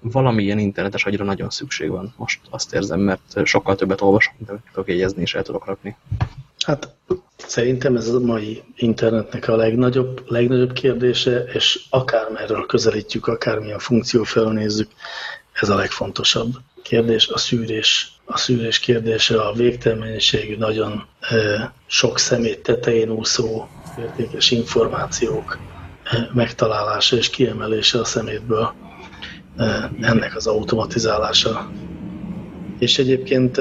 Valamilyen internetes agyra nagyon szükség van. Most azt érzem, mert sokkal többet olvasok, mint amit tudok jegyezni, és el tudok rakni. Hát szerintem ez a mai internetnek a legnagyobb, legnagyobb kérdése, és akármerről közelítjük, akármilyen funkció felnézzük, ez a legfontosabb kérdés, a szűrés a szűrés kérdése, a végtelenségű, nagyon e, sok szemét tetején úszó értékes információk e, megtalálása és kiemelése a szemétből, e, ennek az automatizálása. És egyébként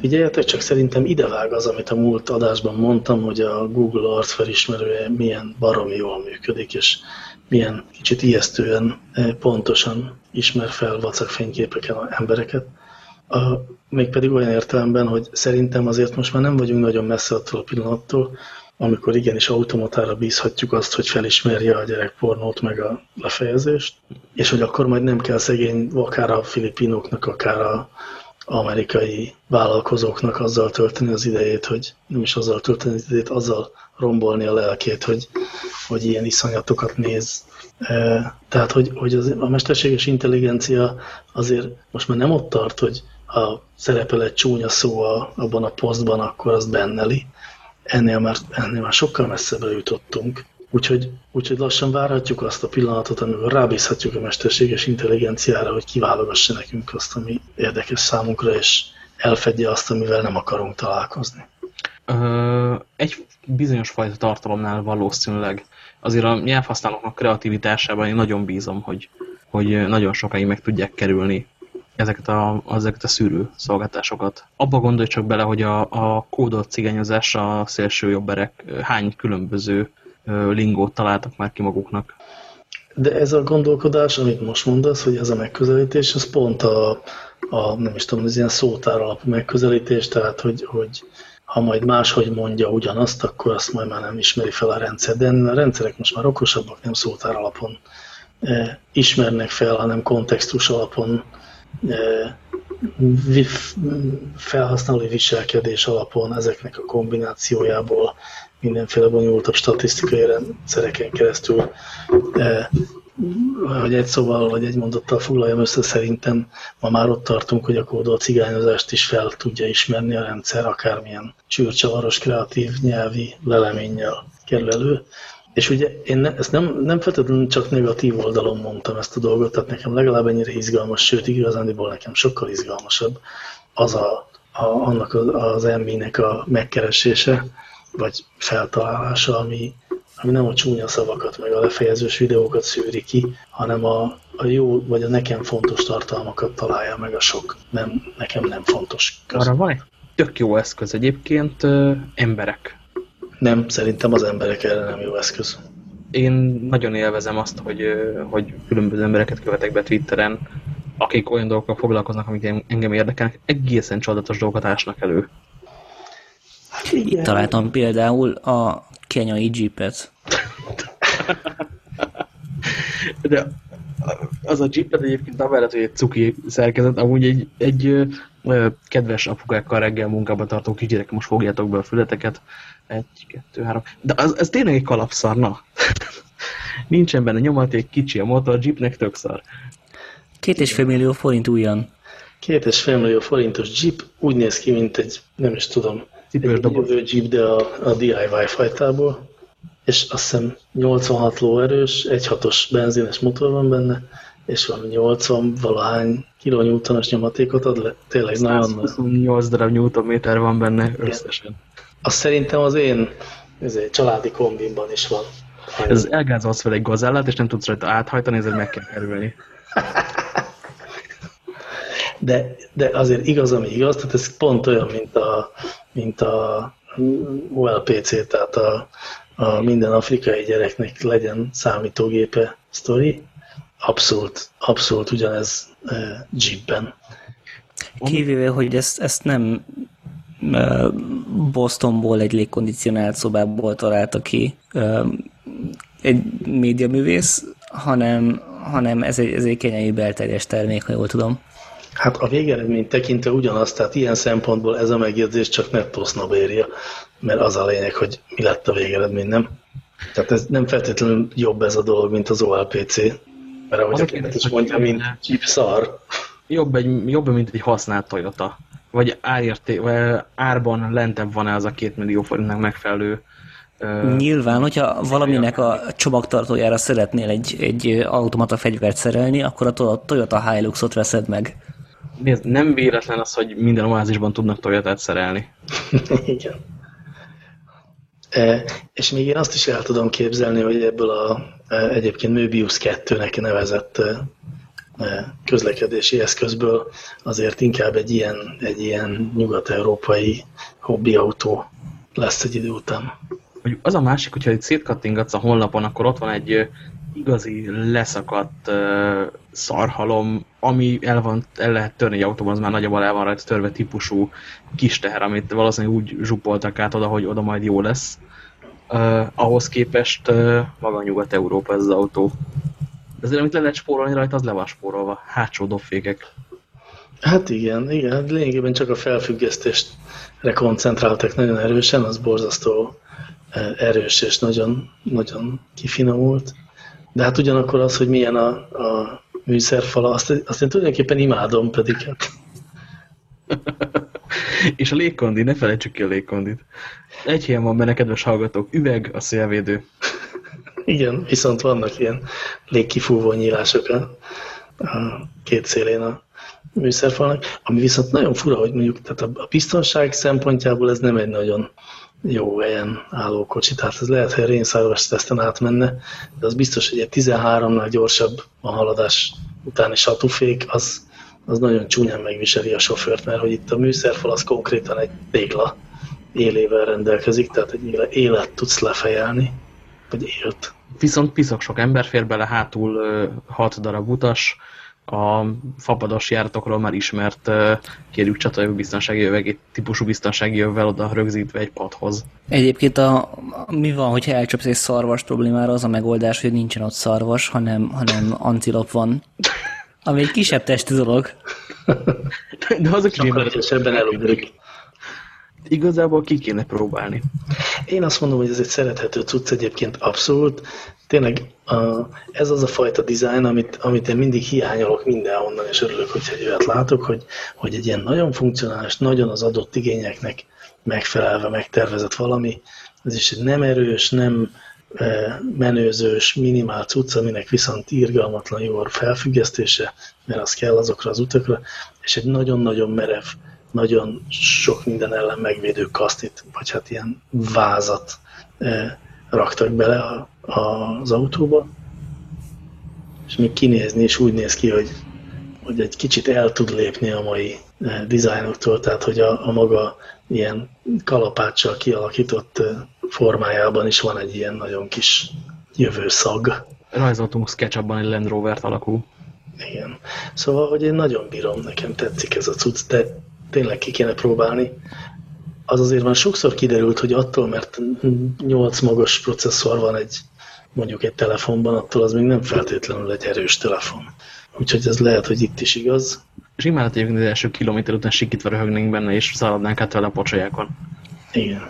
figyeljetek, csak szerintem idevág az, amit a múlt adásban mondtam, hogy a Google arcfelismerője milyen baromi jól működik, és milyen kicsit ijesztően pontosan ismer fel vacak fényképeken embereket. A, mégpedig olyan értelemben, hogy szerintem azért most már nem vagyunk nagyon messze attól a pillanattól, amikor igenis automatára bízhatjuk azt, hogy felismerje a gyerekpornót meg a lefejezést, és hogy akkor majd nem kell szegény, akár a filipinoknak, akár a amerikai vállalkozóknak azzal tölteni az idejét, hogy nem is azzal tölteni az idejét, azzal rombolni a lelkét, hogy, hogy ilyen iszonyatokat néz. E, tehát, hogy, hogy az, a mesterséges intelligencia azért most már nem ott tart, hogy ha szerepel egy csúnya szó a, abban a posztban, akkor az benneli. Ennél már, ennél már sokkal messzebbre jutottunk. Úgyhogy, úgyhogy lassan várhatjuk azt a pillanatot, amikor rábízhatjuk a mesterséges intelligenciára, hogy kiválogassa nekünk azt, ami érdekes számunkra, és elfedje azt, amivel nem akarunk találkozni. Ö, egy bizonyos fajta tartalomnál valószínűleg azért a nyelvhasználóknak kreativitásában én nagyon bízom, hogy, hogy nagyon sokáig meg tudják kerülni ezeket a, ezeket a szűrő szolgáltásokat. Abba gondolj csak bele, hogy a, a kódolt cigányozás a szélső jobberek hány különböző lingót találtak már ki maguknak. De ez a gondolkodás, amit most mondasz, hogy ez a megközelítés, ez pont a, a nem is tudom, az ilyen szótár alapú megközelítés, tehát hogy, hogy ha majd máshogy mondja ugyanazt, akkor azt majd már nem ismeri fel a rendszer. De a rendszerek most már okosabbak, nem szótár alapon e, ismernek fel, hanem kontextus alapon felhasználói viselkedés alapon ezeknek a kombinációjából mindenféle bonyolultabb statisztikai rendszereken keresztül, hogy egy szóval vagy egy mondattal foglaljam össze, szerintem ma már ott tartunk, hogy a kódol cigányozást is fel tudja ismerni a rendszer, akármilyen csűrcsavaros kreatív nyelvi leleménnyel kerül elő. És ugye én ne, ezt nem, nem feltétlenül csak negatív oldalon mondtam ezt a dolgot, tehát nekem legalább ennyire izgalmas, sőt igazándiból nekem sokkal izgalmasabb az a, a, annak az MB-nek a megkeresése, vagy feltalálása, ami, ami nem a csúnya szavakat, meg a lefejezős videókat szűri ki, hanem a, a jó, vagy a nekem fontos tartalmakat találja meg a sok nem, nekem nem fontos. Között. Arra van egy tök jó eszköz egyébként, emberek nem, szerintem az emberek erre nem jó eszköz. Én nagyon élvezem azt, hogy, hogy különböző embereket követek be Twitteren, akik olyan dolgokkal foglalkoznak, amik engem érdekelnek, egészen csodatos dolgokat ásnak elő. Hát Itt találtam például a kenyai jeepet. De az a Jeeped egyébként amellett, hogy egy cuki szerkezet, amúgy egy, egy ö, kedves apukákkal reggel munkába tartó kisgyerek, most fogjátok be a fületeket. Egy, kettő, három. De az, ez tényleg egy kalapszar, na. Nincsen benne nyomaték, kicsi a motor, a Jeepnek tök szar. Két és fél millió forint újan. Két és fél millió forintos Jeep úgy néz ki, mint egy, nem is tudom, Cipős egy doboz. jövő Jeep, de a, a DIY fajtából. És azt hiszem 86 lóerős, 1.6-os benzines motor van benne, és valami 80 valahány kilonewtonos nyomatékot ad le. Tényleg nagyon nagy. 28 darab newtonméter van benne összesen. Azt szerintem az én ezért, családi kombimban is van. Ez elgázolsz fel egy gazellát, és nem tudsz rajta áthajtani, ezért meg kell kerülni. De, de azért igaz, ami igaz, tehát ez pont olyan, mint a, mint a ULPC, tehát a, a minden afrikai gyereknek legyen számítógépe sztori. Abszolút, abszolút ugyanez uh, Jeepben. Kivéve, hogy ezt, ezt nem Bostonból egy légkondicionált szobából találta ki egy médiaművész, hanem, hanem ez egy, ez egy kenyai belterjes termék, ha jól tudom. Hát a végeredmény tekintve ugyanaz, tehát ilyen szempontból ez a megjegyzés csak nettó snob érje, mert az a lényeg, hogy mi lett a végeredmény, nem? Tehát ez nem feltétlenül jobb ez a dolog, mint az OLPC, mert ahogy Az a is mondja, mint Jeep szar. Jobb, egy, jobb mint egy használt Toyota. Vagy, árérté, vagy árban lentebb van-e az a két millió forintnak megfelelő Nyilván, hogyha valaminek a csomagtartójára szeretnél egy, egy automata fegyvert szerelni, akkor a To- Toyota Hiluxot veszed meg. Nézd, nem véletlen az, hogy minden oázisban tudnak Toyotát szerelni. Igen. E, és még én azt is el tudom képzelni, hogy ebből a e, egyébként Möbius 2-nek nevezett e, közlekedési eszközből azért inkább egy ilyen, egy ilyen nyugat-európai hobbiautó lesz egy idő után. Az a másik, hogyha itt szétkattingatsz a honlapon, akkor ott van egy igazi leszakadt ö, szarhalom, ami el, van, el lehet törni egy autóban, az már nagyjából el van rajta törve típusú kis teher, amit valószínűleg úgy zsupoltak át oda, hogy oda majd jó lesz. Uh, ahhoz képest uh, maga Nyugat-Európa ez az autó. De azért, amit le lehet spórolni rajta, az le van spórolva. Hátsó dobfékek. Hát igen, igen, hát lényegében csak a felfüggesztésre koncentráltak nagyon erősen, az borzasztó eh, erős és nagyon, nagyon kifinomult. De hát ugyanakkor az, hogy milyen a, a műszerfala, azt, azt én tulajdonképpen imádom, pedig hát És a légkondi, ne felejtsük ki a légkondit. Egy helyen van benne, kedves hallgatók, üveg, a szélvédő. Igen, viszont vannak ilyen légkifúvó nyílások a, két szélén a műszerfalnak, ami viszont nagyon fura, hogy mondjuk tehát a, biztonság szempontjából ez nem egy nagyon jó helyen álló kocsi, tehát ez lehet, hogy a rénszárvas teszten átmenne, de az biztos, hogy egy 13-nál gyorsabb a haladás utáni satufék, az, az nagyon csúnyán megviseli a sofőrt, mert hogy itt a műszerfal az konkrétan egy tégla élével rendelkezik, tehát egy éle- élet tudsz lefejelni, vagy élt. Viszont piszok sok ember fér bele, hátul ö, hat darab utas, a fapados járatokról már ismert ö, kérjük csatoljuk biztonsági öveg, típusú biztonsági jövvel oda rögzítve egy padhoz. Egyébként a, a, mi van, hogyha elcsapsz egy szarvas problémára, az a megoldás, hogy nincsen ott szarvas, hanem, hanem antilop van. Ami egy kisebb testi dolog. De azok is Sokkal elugrik. Igazából ki kéne próbálni. Én azt mondom, hogy ez egy szerethető cucc egyébként abszolút. Tényleg ez az a fajta dizájn, amit, amit én mindig hiányolok mindenhonnan, és örülök, hogyha egy olyat látok, hogy, hogy egy ilyen nagyon funkcionális, nagyon az adott igényeknek megfelelve megtervezett valami, ez is egy nem erős, nem e, menőzős, minimál cucc, aminek viszont irgalmatlan jó felfüggesztése, mert az kell azokra az utakra, és egy nagyon-nagyon merev, nagyon sok minden ellen megvédő kasztit, vagy hát ilyen vázat e, raktak bele a, a, az autóba, és még kinézni is úgy néz ki, hogy, hogy egy kicsit el tud lépni a mai e, dizájnoktól, tehát hogy a, a maga ilyen kalapáccsal kialakított e, formájában is van egy ilyen nagyon kis jövőszag. Rajzoltunk SketchUpban egy Land Rover-t alakú. Igen. Szóval, hogy én nagyon bírom, nekem tetszik ez a cucc, de tényleg ki kéne próbálni. Az azért már sokszor kiderült, hogy attól, mert 8 magas processzor van egy, mondjuk egy telefonban, attól az még nem feltétlenül egy erős telefon. Úgyhogy ez lehet, hogy itt is igaz. És imádat egyébként az első kilométer után sikítva röhögnénk benne, és szaladnánk át vele a pocsolyákon. Igen.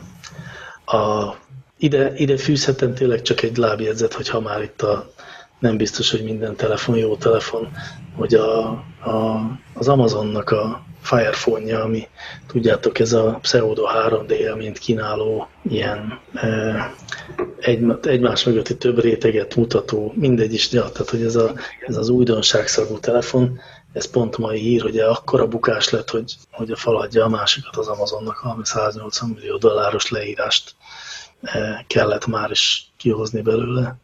A, ide, ide fűzhetem tényleg csak egy lábjegyzet, hogy ha már itt a, nem biztos, hogy minden telefon jó telefon, hogy a, a, az Amazonnak a Fire Phone-ja, ami tudjátok, ez a pseudo 3D élményt kínáló ilyen egy, egymás mögötti több réteget mutató, mindegy is, ja, tehát hogy ez, a, ez az újdonságszagú telefon, ez pont mai hír, hogy akkora bukás lett, hogy, hogy a faladja a másikat az Amazonnak, ami 180 millió dolláros leírást kellett már is kihozni belőle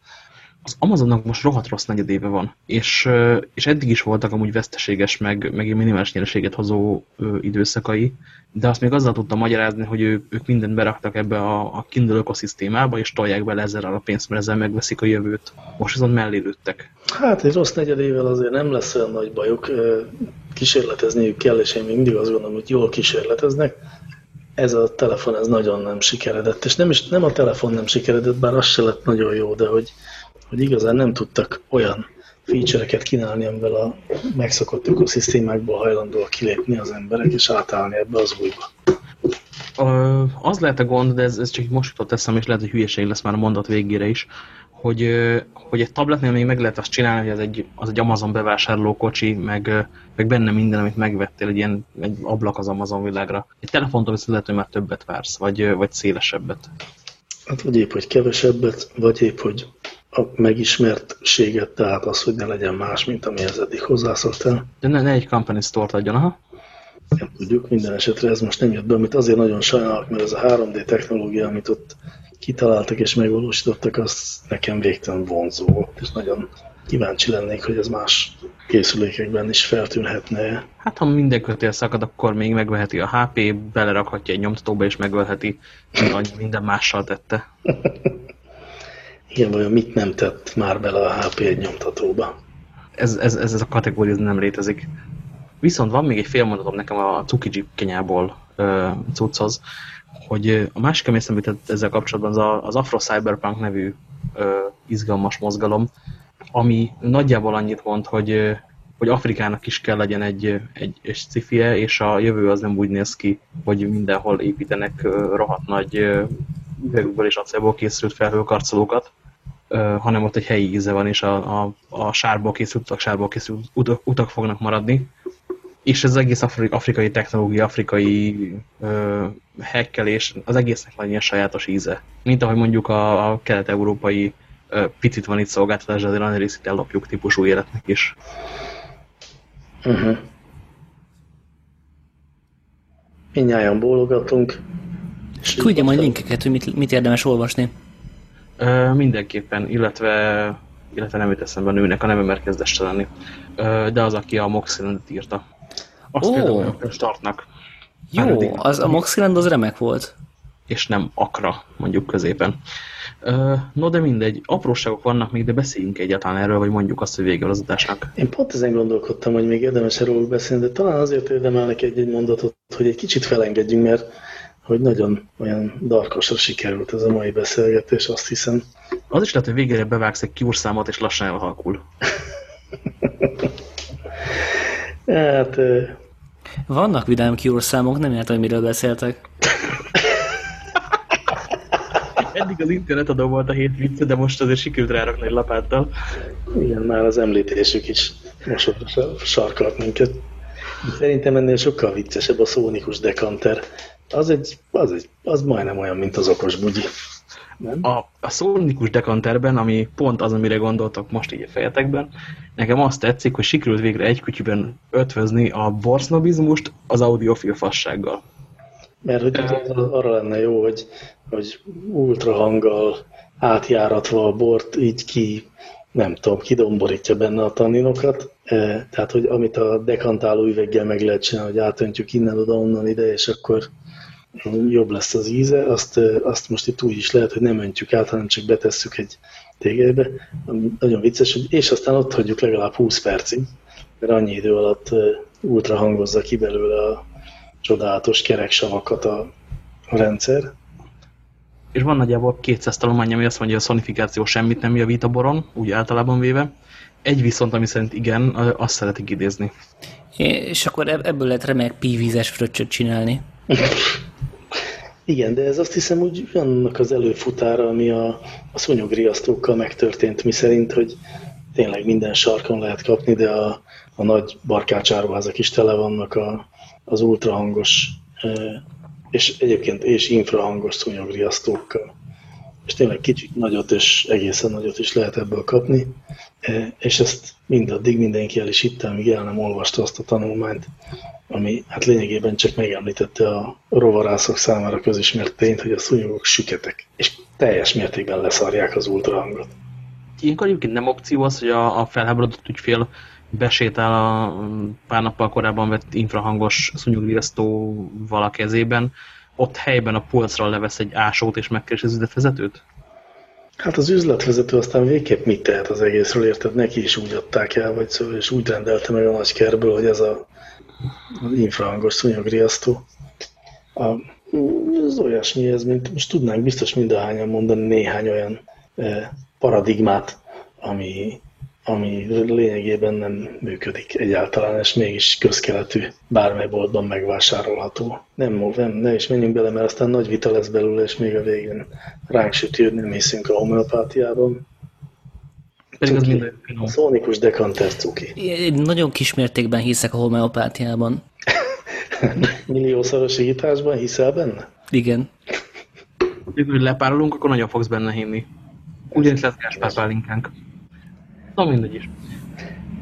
az Amazonnak most rohadt rossz negyedéve van, és, és eddig is voltak amúgy veszteséges, meg, meg minimális nyereséget hozó időszakai, de azt még azzal tudtam magyarázni, hogy ő, ők mindent beraktak ebbe a, a Kindle ökoszisztémába, és tolják bele ezzel a pénzt, mert ezzel megveszik a jövőt. Most azon mellé lőttek. Hát egy rossz negyedével azért nem lesz olyan nagy bajuk. Kísérletezniük kell, és én mindig azt gondolom, hogy jól kísérleteznek. Ez a telefon ez nagyon nem sikeredett, és nem, is, nem a telefon nem sikeredett, bár az se lett nagyon jó, de hogy hogy igazán nem tudtak olyan feature-eket kínálni, amivel a megszokott ökoszisztémákból hajlandóak kilépni az emberek, és átállni ebbe az újba. Az lehet a gond, de ez, ez csak most jutott eszem, és lehet, hogy hülyeség lesz már a mondat végére is, hogy, hogy egy tabletnél még meg lehet azt csinálni, hogy az egy, az egy Amazon bevásárló kocsi, meg, meg benne minden, amit megvettél, egy ilyen egy ablak az Amazon világra. Egy telefontól viszont lehet, hogy már többet vársz, vagy, vagy szélesebbet. Hát vagy épp, hogy kevesebbet, vagy épp, hogy a megismertséget, tehát az, hogy ne legyen más, mint amihez eddig hozzászoktál. De ne, ne egy company store-t adjon, aha. Nem tudjuk, minden esetre ez most nem jött be, amit azért nagyon sajnálok, mert ez a 3D technológia, amit ott kitaláltak és megvalósítottak, az nekem végtelen vonzó volt, és nagyon kíváncsi lennék, hogy ez más készülékekben is feltűnhetne. Hát ha minden kötél szakad, akkor még megveheti a HP, belerakhatja egy nyomtatóba és megölheti, minden mással tette. Igen, vajon mit nem tett már bele a HP1 nyomtatóba? Ez, ez, ez, ez a kategória nem létezik. Viszont van még egy fél mondatom nekem a Jeep kenyából uh, cucchoz, hogy a másik, ami eszembe ezzel kapcsolatban, az, a, az Afro Cyberpunk nevű uh, izgalmas mozgalom, ami nagyjából annyit mond, hogy, hogy Afrikának is kell legyen egy, egy, egy sci-fie, és a jövő az nem úgy néz ki, hogy mindenhol építenek rohadt nagy üvegükből és acélból készült felhőkarcolókat, hanem ott egy helyi íze van, és a, a, a sárból készült utak, sárból készült utak, utak fognak maradni. És ez az egész afrikai technológia, afrikai ö, hekkelés, az egésznek van ilyen sajátos íze. Mint ahogy mondjuk a, a kelet-európai picit van itt szolgáltatás, de azért a részét ellopjuk típusú életnek is. Uh mhm. -huh. Mindnyáján bólogatunk. Küldje majd linkeket, hogy mit, mit érdemes olvasni. Ö, mindenképpen, illetve, illetve nem jut eszembe a nőnek, a neve mert kezdes lenni. Ö, de az, aki a Moxilandet írta. Azt oh. például startnak. Jó, az, a Moxiland az remek volt. És nem akra, mondjuk középen. Ö, no, de mindegy, apróságok vannak még, de beszéljünk egyáltalán erről, vagy mondjuk azt, hogy vége az adásnak. Én pont ezen gondolkodtam, hogy még érdemes erről beszélni, de talán azért érdemelnek egy-egy mondatot, hogy egy kicsit felengedjünk, mert hogy nagyon olyan darkosra sikerült ez a mai beszélgetés, azt hiszem. Az is lehet, hogy végére bevágsz egy kiúrszámot, és lassan elhalkul. hát... Vannak vidám kiúrszámok, nem értem, miről beszéltek. Eddig az internetadó volt a hét vicce, de most azért sikerült rárakni egy lapáttal. Igen, már az említésük is mosodra sarkalt minket. Szerintem ennél sokkal viccesebb a szónikus dekanter az, egy, az, egy, az majdnem olyan, mint az okos bugyi. Nem? A, a szonikus dekanterben, ami pont az, amire gondoltok most így a fejetekben, nekem azt tetszik, hogy sikerült végre egy kütyűben ötvözni a borsznobizmust az audiofil fassággal. Mert hogy az arra lenne jó, hogy, hogy ultrahanggal átjáratva a bort így ki, nem tudom, kidomborítja benne a tanninokat. E, tehát, hogy amit a dekantáló üveggel meg lehet csinálni, hogy átöntjük innen, oda, onnan, ide, és akkor jobb lesz az íze, azt, azt most itt úgy is lehet, hogy nem öntjük át, hanem csak betesszük egy tégelybe. Nagyon vicces, hogy, és aztán ott hagyjuk legalább 20 percig, mert annyi idő alatt ultra hangozza ki belőle a csodálatos kereksavakat a, a rendszer. és van nagyjából 200 tanulmány, ami azt mondja, hogy a szonifikáció semmit nem javít a boron, úgy általában véve. Egy viszont, ami szerint igen, azt szeretik idézni. És akkor ebből lehet remek pívízes fröccsöt csinálni. Igen, de ez azt hiszem úgy annak az előfutára, ami a, a szúnyogriasztókkal megtörtént, mi szerint, hogy tényleg minden sarkon lehet kapni, de a, a nagy barkácsáruházak is tele vannak a, az ultrahangos és egyébként és infrahangos szúnyogriasztókkal. És tényleg kicsit nagyot és egészen nagyot is lehet ebből kapni, és ezt mindaddig mindenki el is hitte, amíg el nem olvasta azt a tanulmányt, ami hát lényegében csak megemlítette a rovarászok számára közismert tényt, hogy a szúnyogok süketek, és teljes mértékben leszarják az ultrahangot. Ilyenkor egyébként nem opció az, hogy a, a felháborodott ügyfél besétál a pár nappal korábban vett infrahangos szúnyogriasztóval a kezében, ott helyben a polcra levesz egy ásót és megkeresi az üzletvezetőt? Hát az üzletvezető aztán végképp mit tehet az egészről, érted? Neki is úgy adták el, vagy szó, és úgy rendelte meg a nagy kerből, hogy ez a, az infrahangos szúnyogriasztó. A, ez olyasmi, ez, mint most tudnánk biztos mindahányan mondani néhány olyan eh, paradigmát, ami ami lényegében nem működik egyáltalán, és mégis közkeletű, bármely boltban megvásárolható. Nem, nem, ne is menjünk bele, mert aztán nagy vita lesz belőle, és még a végén ránk hogy nem hiszünk a homeopátiában. Pedig az minden A szónikus dekanter cuki. Én nagyon kismértékben hiszek a homeopátiában. Milliószoros hításban hiszel benne? Igen. Hogy lepárolunk, akkor nagyon fogsz benne hinni. Ugyanis lesz Gáspár pálinkánk. Na mindegy is.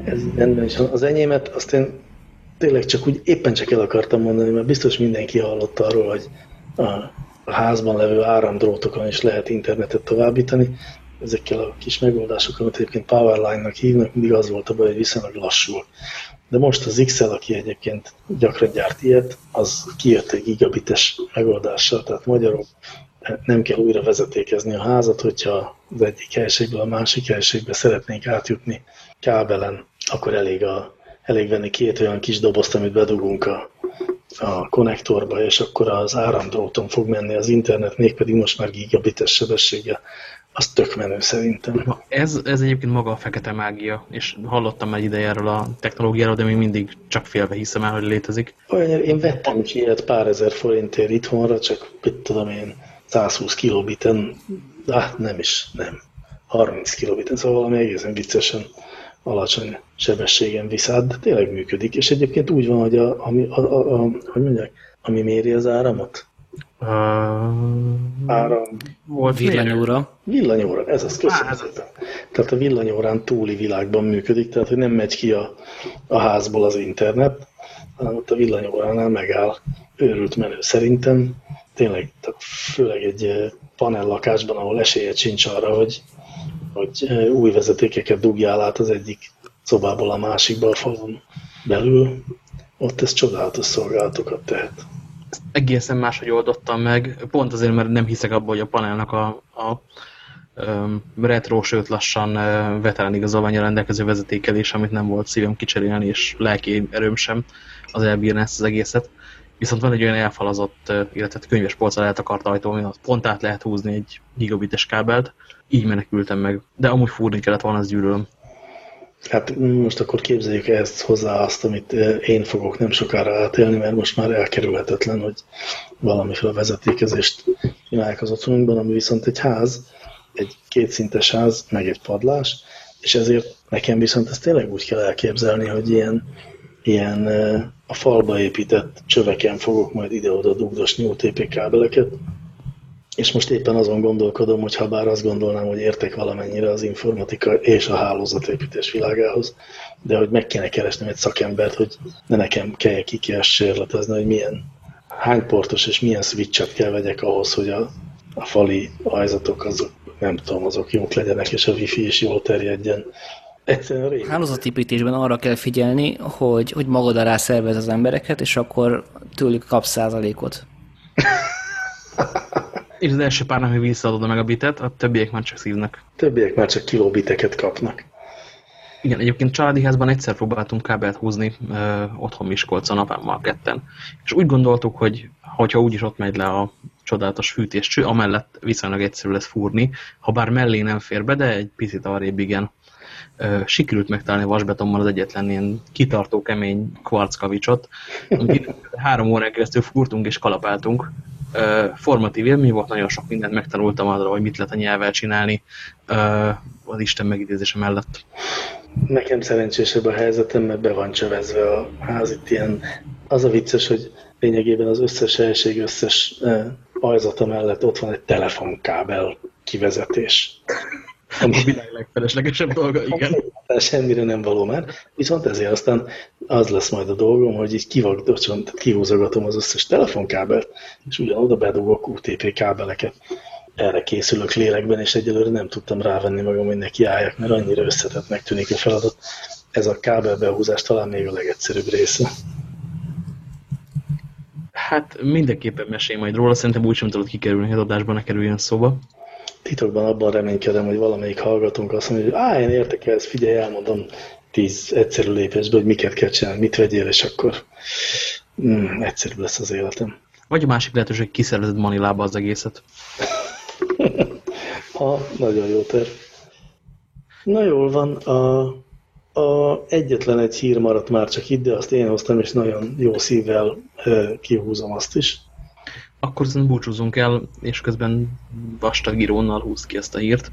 Ez rendben is. Az enyémet azt én tényleg csak úgy éppen csak el akartam mondani, mert biztos mindenki hallott arról, hogy a, a házban levő áramdrótokon is lehet internetet továbbítani. Ezekkel a kis megoldásokkal, amit egyébként Powerline-nak hívnak, mindig az volt a baj, hogy viszonylag lassul. De most az XL, aki egyébként gyakran gyárt ilyet, az kijött egy gigabites megoldással, tehát magyarul nem kell újra vezetékezni a házat, hogyha az egyik helységből a másik helységbe szeretnénk átjutni kábelen, akkor elég, a, elég venni két olyan kis dobozt, amit bedugunk a, a konnektorba, és akkor az áramdróton fog menni az internet, mégpedig most már gigabites sebességgel. Az tök menő szerintem. Ez, ez egyébként maga a fekete mágia, és hallottam egy ideje erről a technológiáról, de még mindig csak félve hiszem el, hogy létezik. Olyan, én vettem is ilyet pár ezer forintért itthonra, csak mit tudom én, 120 kilobiten, ah, nem is, nem, 30 kilobiten, szóval valami egészen viccesen alacsony sebességen viszát, de tényleg működik, és egyébként úgy van, hogy a, ami, a, a, a, hogy mondják, ami méri az áramot? Uh, Áram. Volt villanyóra. Villanyóra, ez az, köszönöm szépen. Tehát a villanyórán túli világban működik, tehát hogy nem megy ki a, a házból az internet, hanem ott a villanyóránál megáll. Őrült menő szerintem, tényleg, főleg egy panel lakásban, ahol esélye sincs arra, hogy, hogy új vezetékeket dugjál át az egyik szobából a másikba a falon belül, ott ez csodálatos szolgálatokat tehet. Egészen máshogy oldottam meg, pont azért, mert nem hiszek abban, hogy a panelnak a, a retro, sőt lassan veterán igazolványa rendelkező vezetékelés, amit nem volt szívem kicserélni, és lelki erőm sem, az elbírna ezt az egészet. Viszont van egy olyan elfalazott, illetve könyves polccal eltakart ajtó, ami pont át lehet húzni egy gigabites kábelt. Így menekültem meg. De amúgy fúrni kellett volna, az gyűlölöm. Hát most akkor képzeljük ezt hozzá azt, amit én fogok nem sokára átélni, mert most már elkerülhetetlen, hogy valamiféle vezetékezést csinálják az otthonunkban, ami viszont egy ház, egy kétszintes ház, meg egy padlás, és ezért nekem viszont ezt tényleg úgy kell elképzelni, hogy ilyen ilyen a falba épített csöveken fogok majd ide-oda dugdosni OTP kábeleket, és most éppen azon gondolkodom, hogy ha bár azt gondolnám, hogy értek valamennyire az informatika és a hálózatépítés világához, de hogy meg kéne keresnem egy szakembert, hogy ne nekem kelljen kikísérletezni, hogy milyen hány portos és milyen switchet kell vegyek ahhoz, hogy a, a fali ajzatok azok, nem tudom, azok jók legyenek, és a wifi is jól terjedjen, Egyszerűen Hálózatépítésben arra kell figyelni, hogy, hogy magad alá szervez az embereket, és akkor tőlük kapsz százalékot. És az első pár visszaadod meg a bitet, a többiek már csak szívnak. Többiek már csak kilóbiteket kapnak. Igen, egyébként családi házban egyszer próbáltunk kábelt húzni ö, otthon Miskolcon apámmal ketten. És úgy gondoltuk, hogy hogyha úgyis ott megy le a csodálatos fűtéscső, amellett viszonylag egyszerű lesz fúrni, ha bár mellé nem fér be, de egy picit arrébb igen. Ö, sikerült megtalálni vasbetonban az egyetlen ilyen kitartó, kemény kvarckavicsot, amit három órán keresztül fúrtunk és kalapáltunk. Formatív élmény volt, nagyon sok mindent megtanultam arra, hogy mit lehet a nyelvvel csinálni az Isten megidézése mellett. Nekem szerencsésebb a helyzetem, mert be van csövezve a ház. Itt ilyen, az a vicces, hogy lényegében az összes helység összes ajzata mellett ott van egy telefonkábel kivezetés. A világ legfeleslegesebb dolga, igen. Semmire nem való már. Viszont ezért aztán az lesz majd a dolgom, hogy így kivagdocson, kihúzogatom az összes telefonkábelt, és ugyanoda bedugok UTP kábeleket. Erre készülök lélekben, és egyelőre nem tudtam rávenni magam, hogy neki álljak, mert annyira összetettnek tűnik a feladat. Ez a kábelbehúzás talán még a legegyszerűbb része. Hát mindenképpen mesélj majd róla, szerintem úgy sem tudod kikerülni, hogy adásban ne kerüljön szóba. Titokban abban reménykedem, hogy valamelyik hallgatónk azt mondja, hogy á, én értek ezt, figyelj, elmondom tíz egyszerű lépésből, hogy miket kell csinálni, mit vegyél, és akkor mm, egyszerű lesz az életem. Vagy a másik lehetőség, hogy kiszervezed Manilába az egészet. ha, nagyon jó terv. Na jól van, a, a egyetlen egy hír maradt már csak itt, de azt én hoztam, és nagyon jó szívvel e, kihúzom azt is. Akkor szerintem búcsúzunk el, és közben vastag írónnal húz ki ezt a hírt.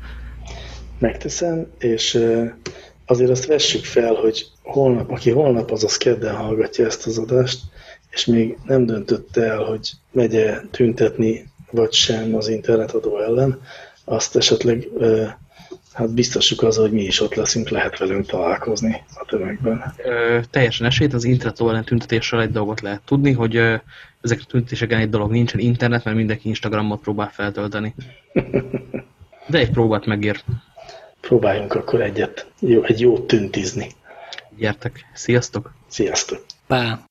Megteszem, és azért azt vessük fel, hogy holnap, aki holnap, azaz kedden hallgatja ezt az adást, és még nem döntötte el, hogy megye tüntetni vagy sem az internetadó ellen, azt esetleg hát biztosuk az, hogy mi is ott leszünk, lehet velünk találkozni a tömegben. Ö, teljesen esélyt, az internetadó ellen tüntetésről egy dolgot lehet tudni, hogy ö, ezek a tüntetéseken egy dolog nincsen internet, mert mindenki Instagramot próbál feltölteni. De egy próbát megér. Próbáljunk akkor egyet, jó, egy jót tüntizni. Gyertek, sziasztok! Sziasztok! Pá!